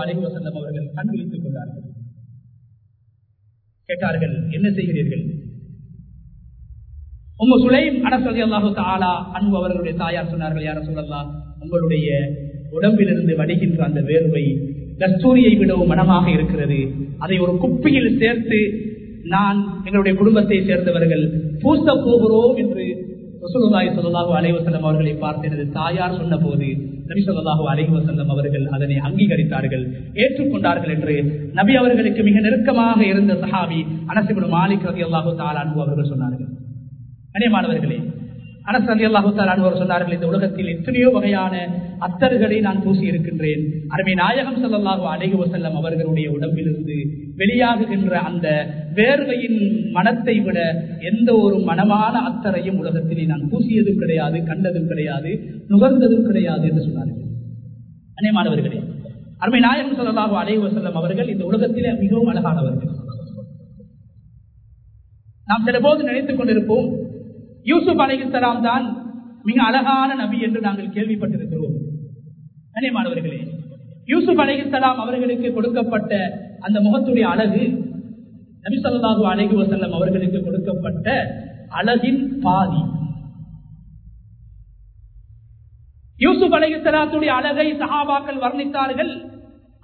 அலைஹி வசல்லம் அவர்கள் கண் விழித்துக் கொண்டார்கள். கேட்டார்கள் என்ன செய்கிறீர்கள்? உங்க சுலைம் அனசதி அல்லாஹு தாலா அன்பு அவர்களுடைய தாயார் சொன்னார்கள் யார சொல்லலாம் உங்களுடைய உடம்பிலிருந்து வடிகின்ற அந்த வேர்வை கஸ்தூரியை விடவும் மனமாக இருக்கிறது. அதை ஒரு குப்பியில் சேர்த்து நான் எங்களுடைய குடும்பத்தை சேர்ந்தவர்கள் பூச போகிறோம் என்று ரசூலுல்லாஹி ஸல்லல்லாஹு அலைஹி வஸல்லம் அவர்களை பார்த்து எனது தாயார் சொன்ன நபிசல்லாஹு நபி ஸல்லல்லாஹு அவர்கள் அதனை அங்கீகரித்தார்கள் ஏற்றுக்கொண்டார்கள் என்று நபி அவர்களுக்கு மிக நெருக்கமாக இருந்த சஹாபி அனஸ் மாலிக் ரலியல்லாஹு அல்லாஹு தாலானு அவர்கள் சொன்னார்கள். கனியமானவர்களே அனஸ் அலி அல்லாஹு அவர் சொன்னார்கள் இந்த உலகத்தில் எத்தனையோ வகையான அத்தர்களை நான் பூசி இருக்கின்றேன் அருமை நாயகம் சல்லாஹு அலைஹி வசல்லம் அவர்களுடைய உடம்பிலிருந்து வெளியாகுகின்ற அந்த வேர்வையின் மனத்தை விட எந்த ஒரு மனமான அத்தரையும் உலகத்திலே நான் பூசியதும் கிடையாது கண்டதும் கிடையாது நுகர்ந்ததும் கிடையாது என்று சொன்னார்கள். அநேமானவர்களே அருமை நாயகம் சல்லாஹு அலைஹி வசல்லம் அவர்கள் இந்த உலகத்திலே மிகவும் அழகானவர்கள். நாம் சில போது நினைத்துக் கொண்டிருப்போம் யூசுப் அலைகிஸ்லாம் தான் மிக அழகான நபி என்று நாங்கள் கேள்விப்பட்டிருக்கிறோம். கண்ணியமானவர்களே யூசுப் அலைஹிஸ்லாம் அவர்களுக்கு கொடுக்கப்பட்ட அந்த முகத்துடைய அழகு நபி சொல்லாஹு வசல்லம் அவர்களுக்கு கொடுக்கப்பட்ட அழகின் பாதி. யூசுப் அலைஹிஸ்லாத்துடைய அழகை சஹாபாக்கள் வர்ணித்தார்கள்.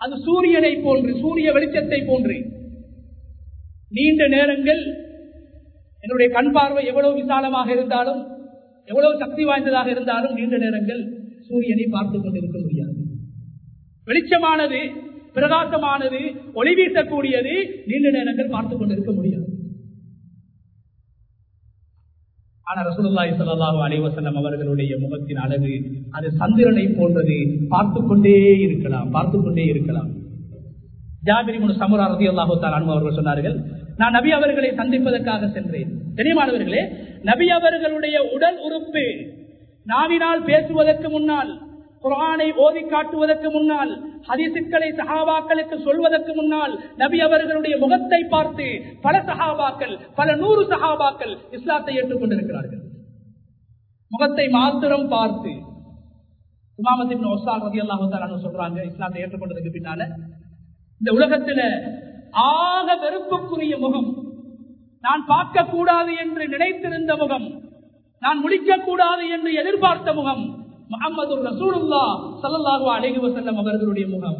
அது சூரியனை போன்று சூரிய வெளிச்சத்தை போன்று. நீண்ட நேரங்கள் என்னுடைய கண் பார்வை எவ்வளவு விசாலமாக இருந்தாலும் எவ்வளவு சக்தி வாய்ந்ததாக இருந்தாலும் நீண்ட நேரங்கள் சூரியனை பார்த்துக் கொண்டிருக்க முடியாது வெளிச்சமானது பிரகாசமானது ஒளி வீசக்கூடியது நீண்ட நேரங்கள் பார்த்துக் கொண்டிருக்க முடியாது. ஆனா ரசூலுல்லாஹி ஸல்லல்லாஹு அலைஹி வஸல்லம் அவர்களுடைய முகத்தின் அழகு அது சந்திரனை போன்றது. பார்த்து கொண்டே இருக்கலாம் பார்த்து கொண்டே இருக்கலாம். ஜாபிரி முன் சமுரா ரலியல்லாஹு தஆலா அவர்கள் சொன்னார்கள் நான் நபி அவர்களை சந்திப்பதற்காக சென்றேன். தெரியுமானவர்களே நபி அவர்களுடைய உடல் உறுப்பு நாவினால் பேசுவதற்கு முன்னால் குரானை ஓதி காட்டுவதற்கு முன்னால் ஹதிசுக்களை சஹாபாக்களுக்கு சொல்வதற்கு முன்னால் நபி அவர்களுடைய முகத்தை பார்த்து பல சஹாபாக்கள் பல நூறு சஹாபாக்கள் இஸ்லாத்தை ஏற்றுக்கொண்டிருக்கிறார்கள். முகத்தை மாத்திரம் பார்த்து இமாமத்தின் ஒசால் ரதி அல்லாஹு சொல்றாங்க இஸ்லாத்தை ஏற்றுக்கொண்டதுக்கு பின்னால இந்த உலகத்துல ஆக வெறுப்புக்குரிய முகம் நான் பார்க்க கூடாது என்று நினைத்திருந்த முகம் நான் முடிக்க கூடாது என்று எதிர்பார்த்த முகம் முகமது ரசூலுல்லா சல்லல்லாஹு அலைஹி வஸல்லம் அவர்களுடைய முகம்.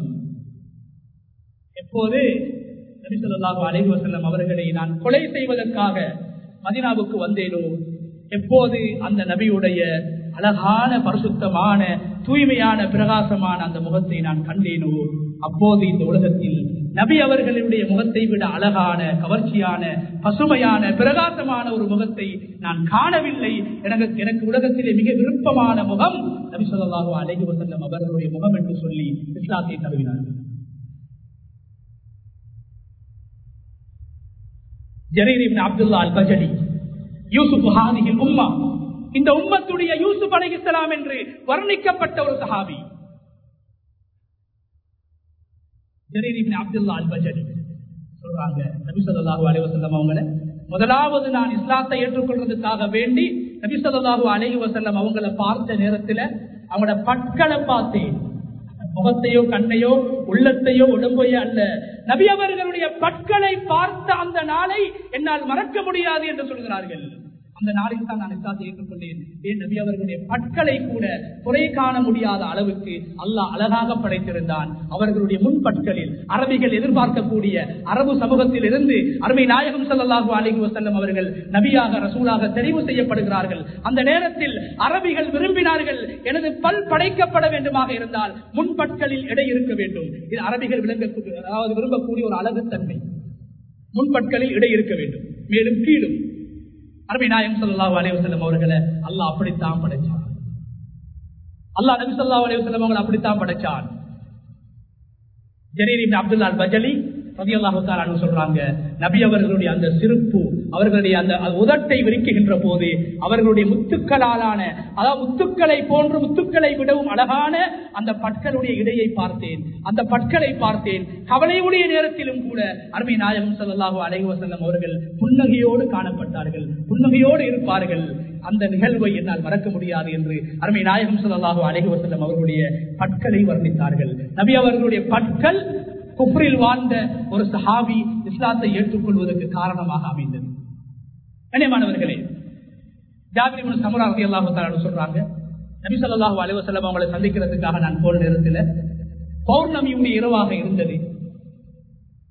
எப்போது நபி ஸல்லல்லாஹு அவர்களை நான் கொலை செய்வதற்காக மதீனாவுக்கு வந்தேனோ எப்போது அந்த நபியுடைய அழகான பரிசுத்தமான தூய்மையான பிரகாசமான அந்த முகத்தை நான் கண்டேனோ? அப்போது இந்த உலகத்தில் நபி அவர்களுடைய முகத்தை விட அழகான கவர்ச்சியான பசுமையான பிரகாசமான ஒரு முகத்தை நான் காணவில்லை. எனக்கு எனக்கு உலகத்திலே மிக விருப்பமான முகம் நபி சொல்லாஹு அழகி வசல்லம் அவர்களுடைய முகம் என்று சொல்லி இஸ்லாத்தை தழுவினார்கள். ஜரீர் அப்துல்லா அல் பஜலி யூசுப் ஹாதிகில் உம்மா இந்த உம்மத்துடைய யூசுப் அலைஹிஸ்ஸலாம் என்று வர்ணிக்கப்பட்ட ஒரு சஹாபி. அப்துல்லா அல் சொல்றாங்க நபி ஸல்லல்லாஹு அவங்கள முதலாவது நான் இஸ்லாத்தை ஏற்றுக்கொள்றதுக்காக வேண்டி நபிசல்லாஹு அலைஹி வசல்லம் அவங்கள பார்த்த நேரத்துல அவங்களோட பட்களை பார்த்தேன். முகத்தையோ கண்ணையோ உள்ளத்தையோ உடம்பையோ அல்ல. நபி அவர்களுடைய பட்களை பார்த்த அந்த நாளை என்னால் மறக்க முடியாது என்று சொல்கிறார்கள். அந்த நாளில் தான் நான் இஸ்லாத்தை ஏற்றுக்கொண்டேன். ஏன் நபி அவர்களுடைய பட்களை கூட குறை காண முடியாத அளவுக்கு அல்லாஹ் அழகாக படைத்திருந்தான். அவர்களுடைய முன்பட்களில் அரபிகள் எதிர்பார்க்கக்கூடிய அரபு சமூகத்தில் இருந்து அருமை நாயகம் ஸல்லல்லாஹு அலைஹி வசல்லம் அவர்கள் நபியாக ரசூலாக தெரிவு செய்யப்படுகிறார்கள். அந்த நேரத்தில் அரபிகள் விரும்பினார்கள் எனது பல் படைக்கப்பட வேண்டுமாக இருந்தால் முன்பட்களில் எடை இருக்க வேண்டும். இது அரபிகள் விளங்கக்கூடிய அதாவது விரும்பக்கூடிய ஒரு அழகுத்தன்மை. முன்பட்களில் இடை இருக்க வேண்டும். மேலும் கீழும் அரபி நாயம் சல்லாஹூ அலைவசல்லம் அவர்களை அல்லாஹ் அப்படித்தான் படைச்சான். அல்லாஹ் நபி சொல்லா அலைவசல்லம் அவங்களை அப்படித்தான் படைச்சான். ஜரீர் அப்துல்லா பஜலி ரலியல்லாஹு சொல்றாங்க நபி அவர்களுடைய அந்த சிரிப்பு அவர்களுடைய அந்த உதட்டை விரிக்குகின்ற போது அவர்களுடைய முத்துக்களாலான அதாவது முத்துக்களை போன்று முத்துக்களை விடவும் அழகான அந்த பட்களுடைய இடையை பார்த்தேன். அந்த பட்களை பார்த்தேன். கவலையுடைய நேரத்திலும் கூட அருமை நாயகம் ஸல்லல்லாஹு அலைவசல்லம் அவர்கள் புன்னகையோடு காணப்பட்டார்கள். புன்னகையோடு இருப்பார்கள். அந்த நிகழ்வை என்னால் மறக்க முடியாது என்று அருமை நாயகம் ஸல்லல்லாஹு அலைவசல்லம் அவர்களுடைய பட்களை வர்ணித்தார்கள். நபி அவர்களுடைய பட்கள் குப்ரில் வாழ்ந்த ஒரு சஹாபி இஸ்லாத்தை ஏற்றுக்கொள்வதற்கு காரணமாக அமைந்தது. கண்ணியமானவர்களே ஜாபிரி சமுரா ரதி அல்லாஹு சொல்றாங்க நபி சொல்லாஹு அலுவலம் அவங்களை சந்திக்கிறதுக்காக நான் போன நேரத்தில் பௌர்ணமியுடைய இரவாக இருந்தது.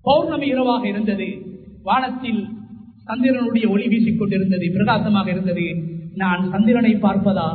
பௌர்ணமி இரவாக இருந்தது. வானத்தில் சந்திரனுடைய ஒளி வீசிக் கொண்டிருந்தது. பிரகாசமாக இருந்தது. நான் சந்திரனை பார்ப்பதா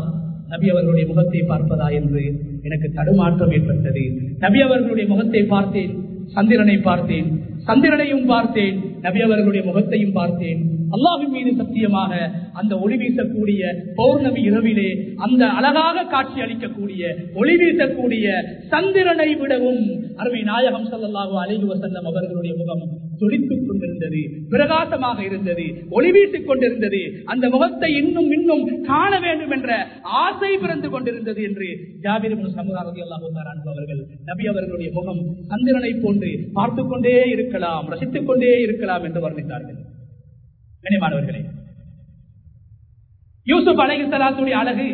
நபி அவர்களுடைய முகத்தை பார்ப்பதா என்று எனக்கு தடுமாற்றம் ஏற்பட்டது. நபி அவர்களுடைய முகத்தை பார்த்தேன். சந்திரனை பார்த்தேன். சந்திரனையும் பார்த்தேன். நபி அவர்களுடைய முகத்தையும் பார்த்தேன். அல்லாஹின் மீது சத்தியமாக அந்த ஒளி வீசக்கூடிய பௌர்ணமி இரவிலே அந்த அழகாக காட்சி அளிக்கக்கூடிய ஒளி வீசக்கூடிய சந்திரனை விடவும் அருமை நாயகம் சல்லாஹு அலைஹி வசல்லம் அவர்களுடைய முகம் துடித்துக் கொண்டிருந்தது பிரகாசமாக இருந்தது ஒளி வீசிக் கொண்டிருந்தது. அந்த முகத்தை இன்னும் இன்னும் காண வேண்டும் என்ற ஆசை பிறந்து கொண்டிருந்தது என்று ஜாபீர் சமுதாரதி அல்லாஹு அவர்கள் நபி அவர்களுடைய முகம் சந்திரனை போன்று பார்த்து கொண்டே இருக்கலாம் ரசித்துக் கொண்டே இருக்கலாம் என்று வர்ணித்தார்கள். கனிமானவர்களே யூசுப் அழகி சலாத்துடைய அழகு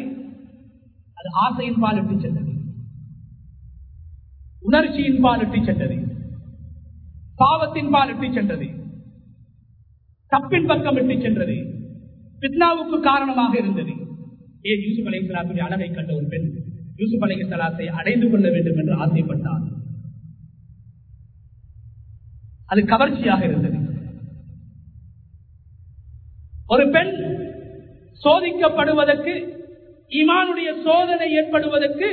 அது ஆசையின் பால் இட்டு சென்றது உணர்ச்சியின் பால் இட்டு சென்றது பாவத்தின் பால் இட்டு சென்றது தப்பின் பக்கம் இட்டு சென்றது பித்னாவுக்கு காரணமாக இருந்தது. ஏன் யூசுப் அலை சலாத்துடைய அழகை கண்ட ஒரு பெண் யூசுப் அலை சலாத்தை அடைந்து கொள்ள வேண்டும் என்று ஆசைப்பட்டார். அது கவர்ச்சியாக இருந்தது. ஒரு பெண் சோதிக்கப்படுவதற்கு ஈமானுடைய சோதனை ஏற்படுவதற்கு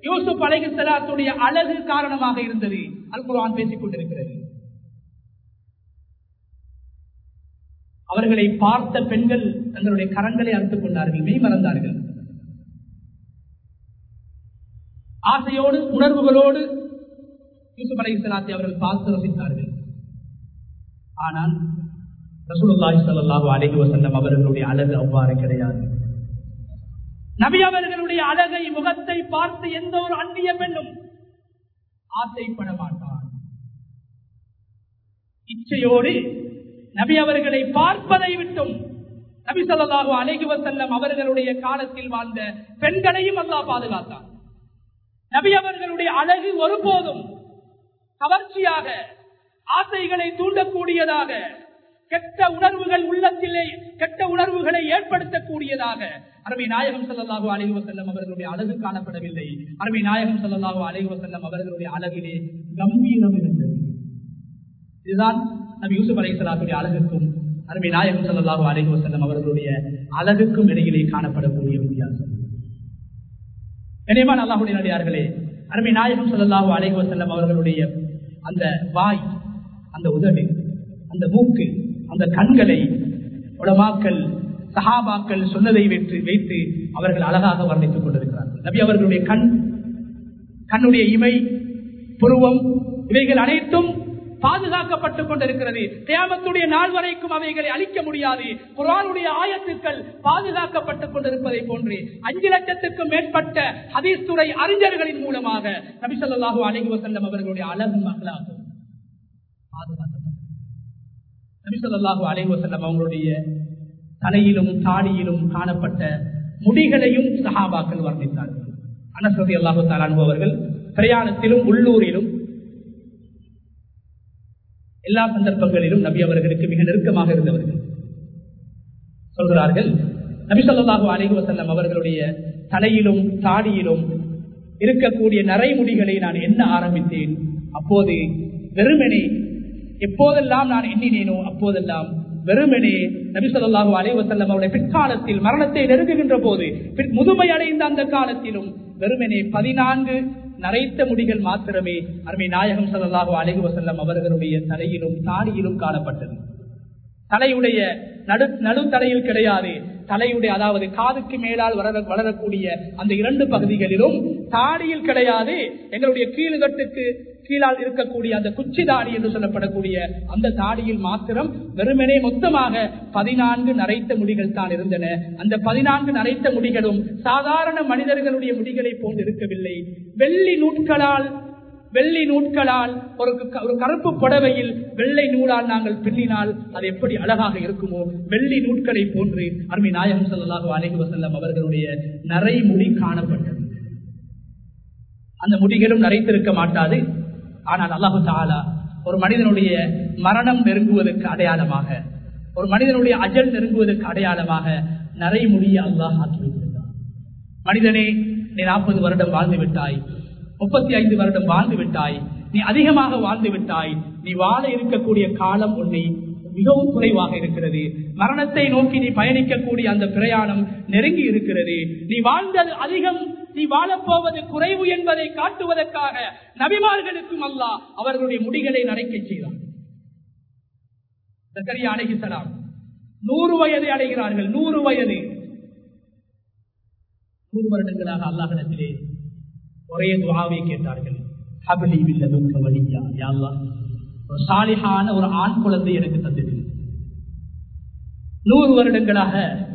யூசுப் அலைஹி சலாத்துடைய அழகு காரணமாக இருந்தது. அல் பேசிக் கொண்டிருக்கிறது. அவர்களை பார்த்த பெண்கள் தங்களுடைய கரங்களை அறுத்துக் கொண்டார்கள் மெய் மறந்தார்கள். ஆசையோடு உணர்வுகளோடு யூசுப் அலை சலாத்தை அவர்கள் பார்த்து ரசித்தார்கள். ஆனால் ரசூலுல்லாஹி ஸல்லல்லாஹு அலைஹி வஸல்லம் அவர்களுடைய அழகு அவ்வாறு கிடையாது. நபி அவர்களுடைய அழகை முகத்தை பார்த்து எந்த ஒரு அந்நிய பெண்ணும் ஆசைப்பட மாட்டார் இச்சையோடு நபி அவர்களை பார்ப்பதை விட்டும் நபி ஸல்லல்லாஹு அழகி வசல்லம் அவர்களுடைய காலத்தில் வாழ்ந்த பெண்களையும் அல்லா பாதுகாத்தார் நபி அவர்களுடைய அழகு ஒருபோதும் கவர்ச்சியாக ஆசைகளை தூண்டக்கூடியதாக கெட்ட உணர்வுகள் உள்ளத்திலே கெட்ட உணர்வுகளை ஏற்படுத்தக்கூடியதாக அரபி நாயகம் சல்லாஹூ அலைஹி செல்லம் அவர்களுடைய அழகு காணப்படவில்லை. அரபி நாயகம் சல்லாஹூ அலைஹி செல்லம் அவர்களுடைய அழகிலே கம்பீரம் இருந்தது. இதுதான் நம் யூசுப் அலை சலாத்துடைய அழகுக்கும் அரபி நாயகம் சல்லாஹூ அலைஹி செல்லம் அவர்களுடைய அழகுக்கும் இடையிலே காணப்படக்கூடிய வித்தியாசம். கனியமான அல்லாஹுடைய நடிகார்களே அரபி நாயகம் சல்லாஹூ அலைஹி செல்லம் அவர்களுடைய அந்த வாய் அந்த உதடு அந்த மூக்கு அந்த கண்களை உலமாக்கள் சஹாபாக்கள் சொன்னதை வைத்து வைத்து அவர்கள் அழகாக வர்ணித்துக் கொண்டிருக்கிறார்கள். நபி அவர்களுடைய கண் கண்ணுடைய இமை புருவம் இவைகள் அனைத்தும் பாதுகாக்கப்பட்டுக் கொண்டிருக்கிறது. தேமத்துடைய நாள் வரைக்கும் அவைகளை அழிக்க முடியாது. குரானுடைய ஆயத்துக்கள் பாதுகாக்கப்பட்டுக் கொண்டிருப்பதை போன்று அஞ்சு லட்சத்துக்கும் மேற்பட்ட ஹதீஸ்துறை அறிஞர்களின் மூலமாக நபிசல்லாஹு அலைஹி அவர்களுடைய அழகு மகளாகும் பாதுகாக்க நபிசல்லாஹு அலைவசல்லம் அவங்களுடைய தலையிலும் தாடியிலும் காணப்பட்ட முடிகளையும் சஹாபாக்கள் வர்ணித்தார்கள். அனசதி அல்லாஹு அனுபவர்கள் பிரயாணத்திலும் உள்ளூரிலும் எல்லா சந்தர்ப்பங்களிலும் நபி அவர்களுக்கு மிக நெருக்கமாக இருந்தவர்கள். சொல்கிறார்கள் நபிசல்லாஹு அலைவசல்லம் அவர்களுடைய தலையிலும் தாடியிலும் இருக்கக்கூடிய நரைமுடிகளை நான் என்ன ஆரம்பித்தேன்? அப்போது வெறுமனே எப்போதெல்லாம் நான் எண்ணினேனோ அப்போதெல்லாம் வெறுமனே நபிசதல்லாஹு அலைவசல்லம் அவருடைய பிற்காலத்தில் மரணத்தை நெருங்குகின்ற போது முதுமை அடைந்த அந்த காலத்திலும் வெறுமனே பதினான்கு நரைத்த முடிகள் மாத்திரமே அருமை நாயகம் சல்லாஹு அலைவசல்லம் அவர்களுடைய தலையிலும் தாடியிலும் காணப்பட்டது. தலையுடைய நடு நடுத்தலையில் கிடையாது. தலையுடைய அதாவது காதுக்கு மேலால் வளர வளரக்கூடிய அந்த இரண்டு பகுதிகளிலும் தாடியில் கிடையாது. எங்களுடைய கீழ்கட்டுக்கு கீழால் இருக்கக்கூடிய அந்த குச்சி தாடி என்று சொல்லப்படக்கூடிய அந்த தாடியில் மாத்திரம் வெறுமனே மொத்தமாக பதினான்கு நரைத்த முடிகள் தான் இருந்தன. அந்த பதினான்கு நரைத்த முடிகளும் சாதாரண மனிதர்களுடைய முடிகளை போன்று இருக்கவில்லை. வெள்ளி நூட்களால் வெள்ளி நூட்களால் ஒரு ஒரு கருப்பு புடவையில் வெள்ளை நூலால் நாங்கள் பின்னினால் அது எப்படி அழகாக இருக்குமோ. வெள்ளி நூட்களை போன்று அருமை நாயகம் செல்லலாக அலைகு வசல்லம் அவர்களுடைய நரைமுடி காணப்பட்டது. அந்த முடிகளும் நரைத்திருக்க மாட்டாது. ஆனால் அல்லாஹு தாலா ஒரு மனிதனுடைய மரணம் நெருங்குவதற்கு அடையாளமாக ஒரு மனிதனுடைய அஜல் நெருங்குவதற்கு அடையாளமாக நரைமுடியை அல்லாஹ் ஆக்கி வைத்திருந்தார் மனிதனே நீ நாற்பது வருடம் வாழ்ந்து விட்டாய். முப்பத்தி ஐந்து வருடம் வாழ்ந்து விட்டாய். நீ அதிகமாக வாழ்ந்து விட்டாய். நீ வாழ இருக்கக்கூடிய காலம் உன்னை மிகவும் குறைவாக இருக்கிறது. மரணத்தை நோக்கி நீ பயணிக்கக்கூடிய அந்த பிரயாணம் நெருங்கி இருக்கிறது. நீ வாழ்ந்தது அதிகம். நீ வாழப்போவது குறைவு என்பதை காட்டுவதற்காக நபிமார்களுக்கும் அல்ல அவர்களுடைய முடிகளை நரைக்க செய்தார் சக்கரியா அழகிசலாம் நூறு வயது அடைகிறார்கள். நூறு வயது. நூறு வருடங்களாக அல்லாஹிடத்திலே ஒரே துவாவை கேட்டார்கள். ஹபலி வில்லதுக்க வலியா யாழ்லா ஒரு சாலிகான ஒரு ஆண் குழந்தை எனக்கு தந்தது. நூறு வருடங்களாக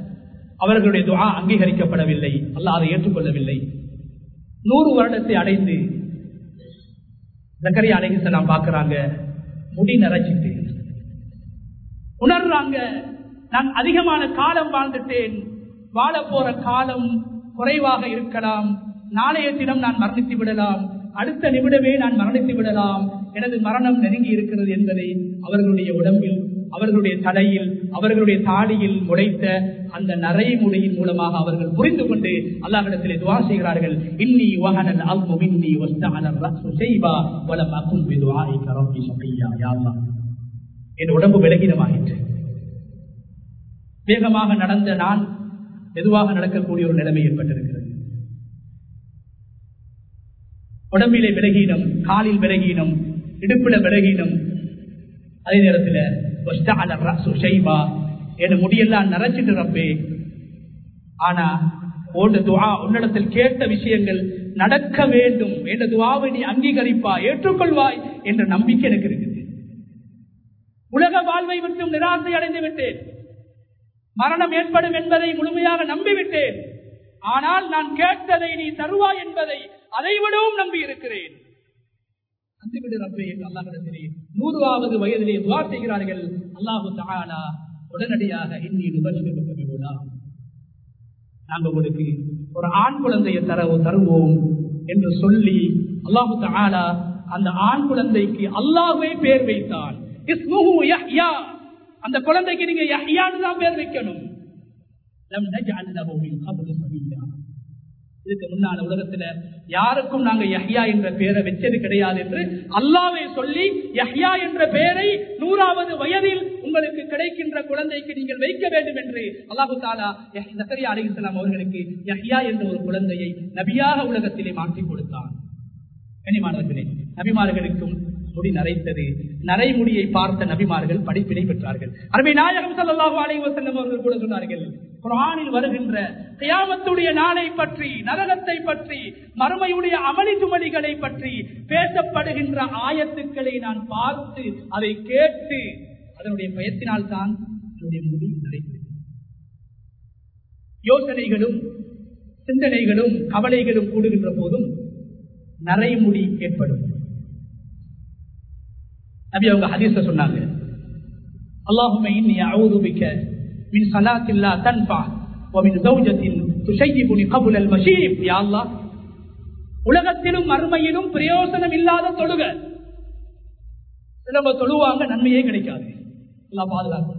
அவர்களுடைய துவா அங்கீகரிக்கப்படவில்லை. அல்ல அதை ஏற்றுக்கொள்ளவில்லை. நூறு வருடத்தை அடைந்து ஜக்கரி நாம் பார்க்கிறாங்க. முடி நரைச்சிட்டு. உணர்றாங்க நான் அதிகமான காலம் வாழ்ந்துட்டேன். வாழ போற காலம் குறைவாக இருக்கலாம். நாளைய தினம் நான் மரணித்து விடலாம். அடுத்த நிமிடமே நான் மரணித்து விடலாம். எனது மரணம் நெருங்கி இருக்கிறது என்பதை அவர்களுடைய உடம்பில் அவர்களுடைய தலையில் அவர்களுடைய தாடியில் முளைத்த அந்த நரைமுறையின் மூலமாக அவர்கள் புரிந்து கொண்டு அல்லாஹிடத்திலே துவா செய்கிறார்கள். இன்னி வகனல் அல்மு மின்னி வஸ்தஅனல் ரக்ஸு ஷைபா வலம் அகும் பிதுஆஇக ரப்பி ஷகியா யா அல்லாஹ் என் உடம்பு விலகினமாயிற்று. வேகமாக நடந்த நான் மெதுவாக நடக்கக்கூடிய ஒரு நிலைமை ஏற்பட்டிருக்கிறது. உடம்பிலே விலகீனம் காலில் விலகீனம் இடுப்பில விலகீனம் அதே நேரத்தில் என் முடியெல்லாம் நரைச்சிட்டு ரப்பே. ஆனா உன் துவா உன்னிடத்தில் கேட்ட விஷயங்கள் நடக்க வேண்டும் என்ற துவாவை நீ அங்கீகரிப்பா ஏற்றுக்கொள்வாய் என்ற நம்பிக்கை எனக்கு இருக்குது. உலக வாழ்வை விட்டும் நிராசை அடைந்து விட்டேன். மரணம் ஏற்படும் என்பதை முழுமையாக நம்பிவிட்டேன். ஆனால் நான் கேட்டதை நீ தருவாய் என்பதை அதை விடவும் நம்பி இருக்கிறேன். நூறாவது வயதிலே துவா செய்கிறார்கள். அல்லாஹு தகாலா உடனடியாக நாங்கள் உங்களுக்கு ஒரு ஆண் குழந்தையை தர தருவோம் என்று சொல்லி அல்லாஹு தகாலா அந்த ஆண் குழந்தைக்கு அல்லாஹே பேர் வைத்தான் அந்த குழந்தைக்கு நீங்க தான் பேர் வைக்கணும். இதுக்கு முன்னால உலகத்துல யாருக்கும் நாங்க யஹ்யா என்ற பெயரை வச்சது கிடையாது என்று அல்லாவை சொல்லி யஹ்யா என்ற பெயரை நூறாவது வயதில் உங்களுக்கு கிடைக்கின்ற குழந்தைக்கு நீங்கள் வைக்க வேண்டும் என்று அல்லாஹு தாலா நசரியா அலிஸ்லாம் அவர்களுக்கு யஹ்யா என்ற ஒரு குழந்தையை நபியாக உலகத்திலே மாற்றி கொடுத்தான். கனிமானவர்களே நபிமார்களுக்கும் முடி நரைத்தது. நரைமுடியை பார்த்த நபிமார்கள் படிப்பினை பெற்றார்கள். அருமை நாயகம் சல்லாஹூ அலைவசல்லம் அவர்கள் கூட சொன்னார்கள் குரானில் வருகின்ற தியாமத்துடைய நாளை பற்றி நரகத்தை பற்றி மறுமையுடைய அமளி துமளிகளை பற்றி பேசப்படுகின்ற ஆயத்துக்களை நான் பார்த்து அதை கேட்டு அதனுடைய பயத்தினால் தான் என்னுடைய முடி நரைத்தது யோசனைகளும் சிந்தனைகளும் கவலைகளும் கூடுகின்ற போதும் நரைமுடி ஏற்படும். நபி அவங்க ஹதீஸ சொன்னாங்க اللهم إني أعوذ بك من صلاة لا تنفع ومن زوجة تشيبني قبل المشيب يا الله உலகத்திலும் மறுமையிலும் பிரயோசனம் இல்லாத தொழுக சிலம்ப தொழுவாங்க நன்மையே கிடைக்காது எல்லாம் பாதுகாக்கணும்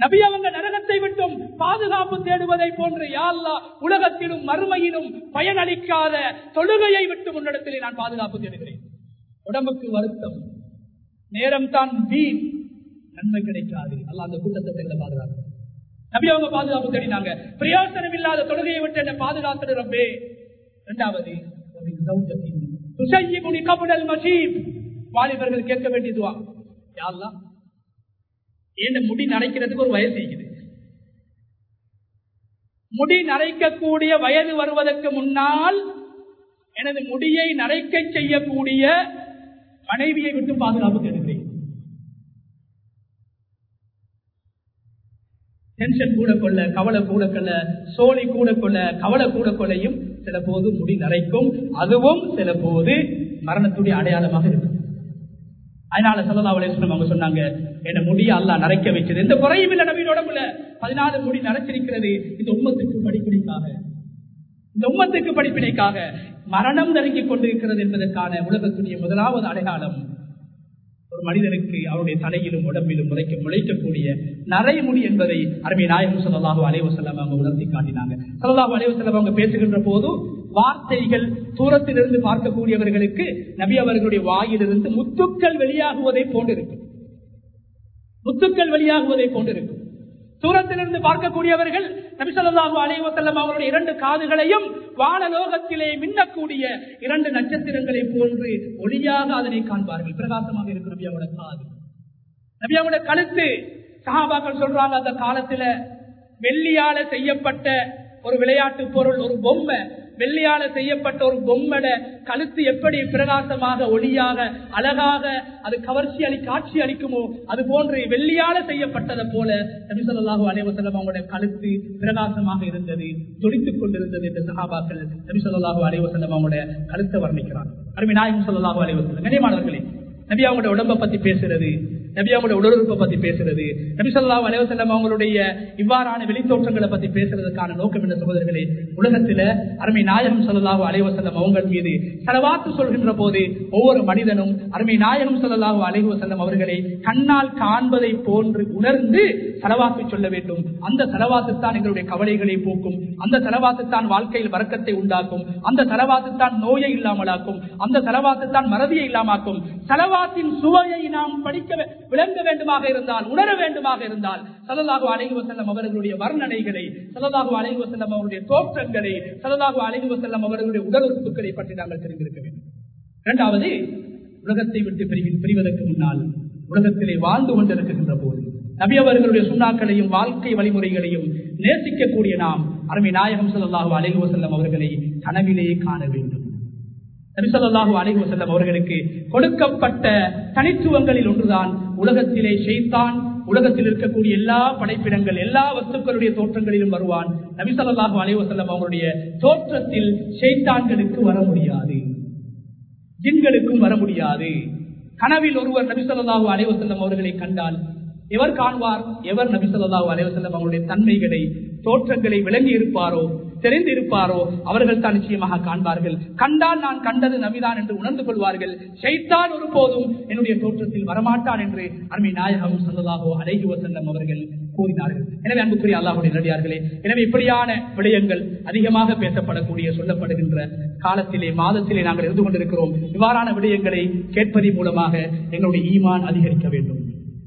நபி அவங்க நரகத்தை விட்டும் பாதுகாப்பு தேடுவதை போன்று யாழ்லா உலகத்திலும் மறுமையிலும் பயனளிக்காத தொழுகையை விட்டு முன்னிடத்திலே நான் பாதுகாப்பு தேடுகிறேன் உடம்புக்கு வருத்தம் நேரம் தான் வீண். நன்மை கிடைக்காது. அல்ல அந்த கூட்டத்தை பாதுகாப்பு. நபி அவங்க பாதுகாப்பு தேடினாங்க. பிரயோசனம் இல்லாத தொழுகையை விட்டு என்ன பாதுகாத்து ரப்பே. இரண்டாவது வாலிபர்கள் கேட்க வேண்டியதுவா யாரெல்லாம் ஏன் முடி நரைக்கிறதுக்கு ஒரு வயசு இருக்குது? முடி நரைக்கக்கூடிய வயது வருவதற்கு முன்னால் எனது முடியை நரைக்க செய்யக்கூடிய மனைவியை விட்டு பாதுகாப்பு தேடுகிறேன். டென்ஷன் கூட கொள்ள கவலை கூட கொள்ள சோழி கூட கொள்ள கவலை கூட கொள்ளையும் சில போது முடி நரைக்கும். அதுவும் சில போது மரணத்துடைய அடையாளமாக இருக்கும். அதனால சல்லா அலேஸ்வரம் அவங்க சொன்னாங்க என்ன முடிய அல்லா நரைக்க வச்சது எந்த குறையும் இல்லை நவீன உடம்புல. பதினாலு முடி நரைச்சிருக்கிறது. இந்த உண்மத்துக்கு படிப்படிக்காக. இந்த உம்மத்துக்கு படிப்பினைக்காக மரணம் நெருங்கிக் கொண்டிருக்கிறது என்பதற்கான உலகத்துடைய முதலாவது அடையாளம் ஒரு மனிதனுக்கு அவருடைய தலையிலும் உடம்பிலும் முளைக்க முளைக்கக்கூடிய நரைமுடி என்பதை அருமை நாயகம் சொல்லலாக அலைவசல்லம் அவங்க உணர்த்தி காட்டினாங்க. சொல்லலாக அலைவசல்லம் அவங்க பேசுகின்ற போது வார்த்தைகள் தூரத்திலிருந்து பார்க்கக்கூடியவர்களுக்கு நபி அவர்களுடைய வாயிலிருந்து முத்துக்கள் வெளியாகுவதை போன்றிருக்கும் முத்துக்கள் வெளியாகுவதை போன்றிருக்கும் தூரத்திலிருந்து பார்க்கக்கூடியவர்கள் நபிசல்லாஹு அலைவசல்லம் அவருடைய இரண்டு காதுகளையும் வானலோகத்திலே மின்னக்கூடிய இரண்டு நட்சத்திரங்களை போன்று ஒளியாக அதனை காண்பார்கள். பிரகாசமாக இருக்கும் நபியாவோட காது. நபியாவோட கழுத்து. சஹாபாக்கள் சொல்றாங்க அந்த காலத்துல வெள்ளியால செய்யப்பட்ட ஒரு விளையாட்டு பொருள் ஒரு பொம்மை. வெள்ளியால செய்யப்பட்ட ஒரு பொம்மட கழுத்து எப்படி பிரகாசமாக ஒளியாக அழகாக அது கவர்ச்சி அளி காட்சி அளிக்குமோ அது போன்று வெள்ளியால செய்யப்பட்டதை போல நபிசல்லாஹு அலைவசல்லம் அவங்களுடைய கழுத்து பிரகாசமாக இருந்தது துடித்துக் கொண்டிருந்தது என்று சகாபாக்கள் நபிசல்லாஹு அலைவசல்லம் அவங்களுடைய கழுத்தை வர்ணிக்கிறார் அருமை நாயகம் சொல்லலாஹு அலைவசல்லம் நினைவாளர்களே நபி அவங்களுடைய உடம்பை பத்தி பேசுறது நபி அவங்களுடைய உடலுறுப்பை பத்தி பேசுறது. நபிசல்லா அலைவசல்லம் அவங்களுடைய இவ்வாறான வெளித்தோற்றங்களை பத்தி பேசுறதுக்கான நோக்கம் என்ன சகோதரர்களே? உலகத்துல அருமை நாயகம் சொல்லலாஹு அலைவசல்லம் அவங்க மீது செலவாத்து சொல்கின்ற போது ஒவ்வொரு மனிதனும் அருமை நாயகம் சொல்லலாஹு அலைவசல்லம் அவர்களை கண்ணால் காண்பதை போன்று உணர்ந்து செலவாத்து சொல்ல வேண்டும். அந்த செலவாத்து தான் எங்களுடைய கவலைகளை போக்கும். அந்த செலவாத்து தான் வாழ்க்கையில் வரக்கத்தை உண்டாக்கும். அந்த செலவாத்து தான் நோயை இல்லாமலாக்கும். அந்த செலவாத்து தான் மறதியை இல்லாமாக்கும் செலவாத்தின் சுவையை நாம் படிக்க விளங்க வேண்டுமாக இருந்தால் உணர வேண்டுமாக இருந்தால் சலதாக அழகுவ செல்லம் அவர்களுடைய வர்ணனைகளை சலதாக அழகுவ செல்லம் அவருடைய தோற்றங்களை சலதாக அழகுவ செல்லம் அவர்களுடைய உடல் உறுப்புகளை பற்றி நாங்கள் தெரிந்திருக்க வேண்டும். இரண்டாவது உலகத்தை விட்டு பிரிவில் பிரிவதற்கு முன்னால் உலகத்திலே வாழ்ந்து கொண்டிருக்கின்ற போது நபி அவர்களுடைய சுண்ணாக்களையும் வாழ்க்கை வழிமுறைகளையும் நேசிக்கக்கூடிய நாம் அருமை நாயகம் சல்லாஹூ அழகுவ செல்லம் அவர்களை கனவிலேயே காண வேண்டும். நபிசல்லாஹூ அலைஹு வசல்லம் அவர்களுக்கு கொடுக்கப்பட்ட தனித்துவங்களில் ஒன்றுதான் உலகத்திலே ஷெய்தான் உலகத்தில் இருக்கக்கூடிய எல்லா படைப்பிடங்கள் எல்லா வஸ்துக்களுடைய தோற்றங்களிலும் வருவான். நபிசல்லாஹு அலைஹி வசல்லம் அவருடைய தோற்றத்தில் ஷெய்தான்களுக்கு வர முடியாது. ஜின்களுக்கும் வர முடியாது. கனவில் ஒருவர் நபிசல்லாஹு அலைஹி வசல்லம் அவர்களை கண்டால் எவர் காண்பார் எவர் நபிசல்லாஹு அலைஹி வசல்லம் அவருடைய தன்மைகளை தோற்றங்களை விளங்கி இருப்பாரோ தெரிந்திருப்பாரோ? அவர்கள் தான் நிச்சயமாக காண்பார்கள். கண்டால் நான் கண்டது நபிதான் என்று உணர்ந்து கொள்வார்கள். ஷைத்தான் ஒருபோதும் என்னுடைய தோற்றத்தில் வரமாட்டான் என்று அருமை நாயகம் சல்லதாகோ அழகி வசந்தம் அவர்கள் கூறினார்கள். எனவே அன்புக்குரிய அல்லாஹுடைய நடிகார்களே எனவே இப்படியான விடயங்கள் அதிகமாக பேசப்படக்கூடிய சொல்லப்படுகின்ற காலத்திலே மாதத்திலே நாங்கள் இருந்து கொண்டிருக்கிறோம். இவ்வாறான விடயங்களை கேட்பதன் மூலமாக எங்களுடைய ஈமான் அதிகரிக்க வேண்டும்.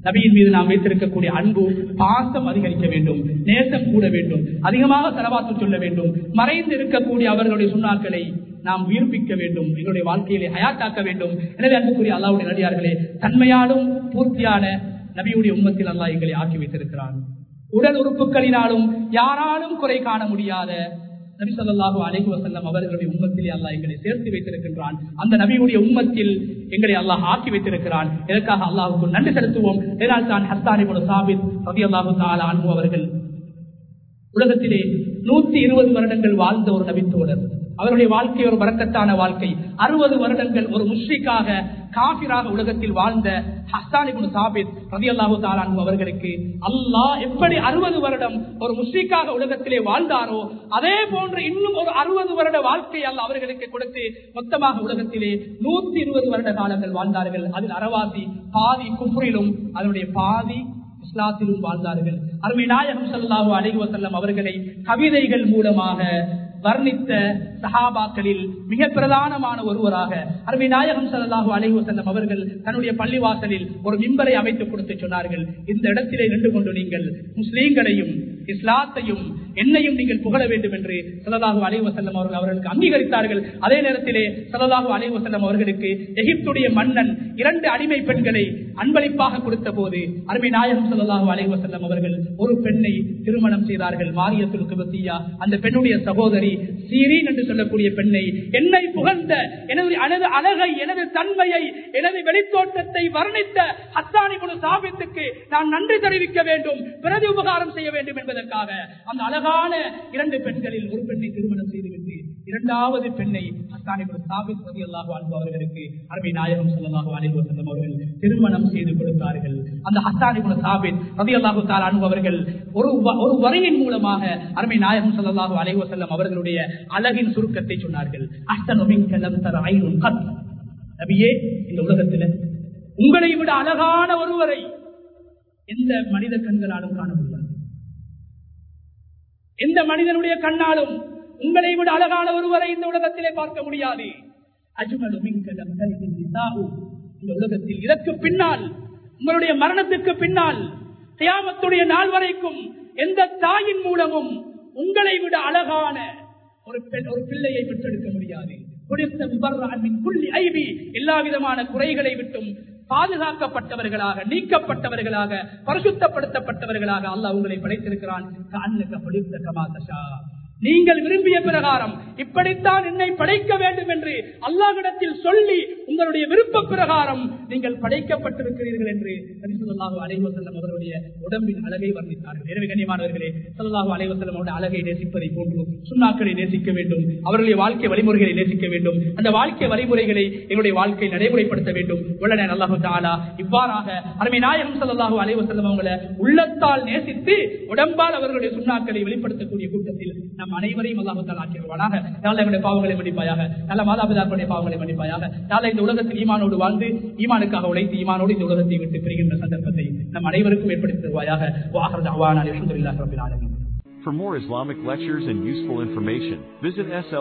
நபியின் மீது நாம் வைத்திருக்கக்கூடிய அன்பு பாசம் அதிகரிக்க வேண்டும் நேசம் கூட வேண்டும் அதிகமாக செலவாத்து சொல்ல வேண்டும் மறைந்து இருக்கக்கூடிய அவர்களுடைய சுண்ணாக்களை நாம் உயிர்ப்பிக்க வேண்டும் எங்களுடைய வாழ்க்கையிலே ஹயாத்தாக்க வேண்டும். எனவே அன்புக்குரிய அல்லாவுடைய நடிகார்களே தன்மையாலும் பூர்த்தியான நபியுடைய உண்மத்தில் அல்லா எங்களை ஆக்கி வைத்திருக்கிறான். உடல் உறுப்புகளினாலும் யாராலும் குறை காண முடியாத நபி சொல்லாஹு அலைஹி வசல்லம் அவர்களுடைய உம்மத்தில் அல்லாஹ் எங்களை சேர்த்து வைத்திருக்கின்றான். அந்த நபியுடைய உம்மத்தில் எங்களை அல்லாஹ் ஆக்கி வைத்திருக்கிறான். இதற்காக அல்லாஹுக்கு நன்றி செலுத்துவோம். இதனால் தான் ஹஸ்தானி சாபித் ரவி அல்லாஹு தாலா அன்பு அவர்கள் உலகத்திலே நூத்தி இருபது வருடங்கள் வாழ்ந்த ஒரு நபித்தோழர். அவருடைய வாழ்க்கை ஒரு வரக்கத்தான வாழ்க்கை. அறுபது வருடங்கள் ஒரு முஷ்ரிக்காக காபிராக உலகத்தில் வாழ்ந்த ஹஸ்தானிபுன் சாபித் ரவி அல்லாஹு தாலான் அவர்களுக்கு அல்லாஹ் எப்படி அறுபது வருடம் ஒரு முஸ்லிக்காக உலகத்திலே வாழ்ந்தாரோ அதே போன்று இன்னும் ஒரு அறுபது வருட வாழ்க்கை அல்ல அவர்களுக்கு கொடுத்து மொத்தமாக உலகத்திலே நூத்தி இருபது வருட காலங்கள் வாழ்ந்தார்கள். அதில் அறவாசி பாதி குஃப்ரிலும் அதனுடைய பாதி இஸ்லாத்திலும் வாழ்ந்தார்கள். அருமை நாயகம் சல்லாஹூ அலைஹி அவர்களை கவிதைகள் மூலமாக வர்ணித்த சஹாபாக்களில் மிக பிரதானமான ஒருவராக அருமை நாயகம் சல்லாஹூ அலைஹி செல்லம் அவர்கள் தன்னுடைய பள்ளிவாசலில் ஒரு மிம்பரை அமைத்துக் கொடுத்து சொன்னார்கள். இந்த இடத்திலே நின்று கொண்டு நீங்கள் முஸ்லீம்களையும் இஸ்லாத்தையும் என்னையும் நீங்கள் புகழ வேண்டும் என்று சலதாகு அலைவசல்லம் அவர்கள் அவர்களுக்கு அங்கீகரித்தார்கள். அதே நேரத்திலே சலதாகு அலைவசல்லம் அவர்களுக்கு எகிப்துடைய மன்னன் இரண்டு அடிமை பெண்களை அன்பளிப்பாக கொடுத்த போது அருமை நாயகம் சலதாகு அலைவசல்லம் அவர்கள் ஒரு பெண்ணை திருமணம் செய்தார்கள். மாரியத்துக்கு பத்தியா அந்த பெண்ணுடைய சகோதரி சீரீன் என்று சொல்லக்கூடிய பெண்ணை என்னை புகழ்ந்த எனது எனது அழகை எனது தன்மையை எனது வெளித்தோட்டத்தை வர்ணித்த அத்தானி குழு சாபித்துக்கு நான் நன்றி தெரிவிக்க வேண்டும் பிரதி உபகாரம் செய்ய வேண்டும் என்பதற்காக அந்த அழகான இரண்டு பெண்களில் ஒரு பெண்ணை திருமணம் செய்துவிட்டு இரண்டாவது பெண்ணை ஹஸ்தானி சாபித் ரதி அல்லாஹ் அவர்களுக்கு அரபி நாயகம் சொல்லமாக அலைவு செல்லும் அவர்கள் திருமணம் செய்து கொடுத்தார்கள். அந்த ஹஸ்தானி சாபித் ரதி அல்லாஹு தாலானு அவர்கள் ஒரு ஒரு வரியின் மூலமாக அருமை நாயகம் சொல்லலாக அலைவு செல்லம் அவர்களுடைய அழகின் சுருக்கத்தை சொன்னார்கள். நபியே இந்த உலகத்தில் உங்களை விட அழகான ஒருவரை எந்த மனித கண்களாலும் காண முடியாது. எந்த மனிதனுடைய கண்ணாலும் உங்களை விட அழகான ஒருவரை இந்த உலகத்திலே பார்க்க முடியாது. இந்த உலகத்தில் இதற்கு பின்னால் உங்களுடைய மரணத்துக்கு பின்னால் தியாமத்துடைய நாள் வரைக்கும் எந்த தாயின் மூலமும் உங்களை விட அழகான ஒரு பெண் ஒரு பிள்ளையை பெற்றெடுக்க முடியாது. எல்லா விதமான குறைகளை விட்டும் பாதுகாக்கப்பட்டவர்களாக நீக்கப்பட்டவர்களாக பரிசுத்தப்படுத்தப்பட்டவர்களாக அல்லாஹ் உங்களை படைத்திருக்கிறான். நீங்கள் விரும்பிய பிரகாரம் இப்படித்தான் என்னை படைக்க வேண்டும் என்று அல்லாஹிடத்தில் சொல்லி உங்களுடைய விருப்ப பிரகாரம் நீங்கள் படைக்கப்பட்டிருக்கிறீர்கள் என்று நபிசுல்லாஹு அலைவசல்லம் அவருடைய உடம்பின் அழகை வர்ணித்தார்கள். எனவே கண்ணியமானவர்களே சல்லாஹு அலைவசல்லம் அவருடைய அழகை நேசிப்பதை போன்றும் சுண்ணாக்களை நேசிக்க வேண்டும் அவர்களுடைய வாழ்க்கை வழிமுறைகளை நேசிக்க வேண்டும் அந்த வாழ்க்கை வழிமுறைகளை எங்களுடைய வாழ்க்கை நடைமுறைப்படுத்த வேண்டும். உள்ளன அல்லாஹு தாலா இவ்வாறாக அருமை நாயகம் சல்லாஹு அலைவசல்லம் அவங்களை உள்ளத்தால் நேசித்து உடம்பால் அவர்களுடைய சுண்ணாக்களை வெளிப்படுத்தக்கூடிய கூட்டத்தில் நம்ம நம் அனைவரையும் அல்லாஹால் ஆக்கிடுவானாக நல்ல எங்களுடைய பாவங்களை மன்னிப்பாயாக நல்ல மாதாபிதாக்களுடைய பாவங்களை மன்னிப்பாயாக நல்ல இந்த உலகத்தில் ஈமானோடு வாழ்ந்து ஈமானுக்காக உழைத்து ஈமானோடு இந்த உலகத்தை விட்டு பிரிகின்ற சந்தர்ப்பத்தை நம் அனைவருக்கும் ஏற்படுத்தி தருவாயாக வாகரது அவான் அலமதுல்லாஹ் ரபில் ஆலமீன் For more Islamic lectures and useful information, visit SL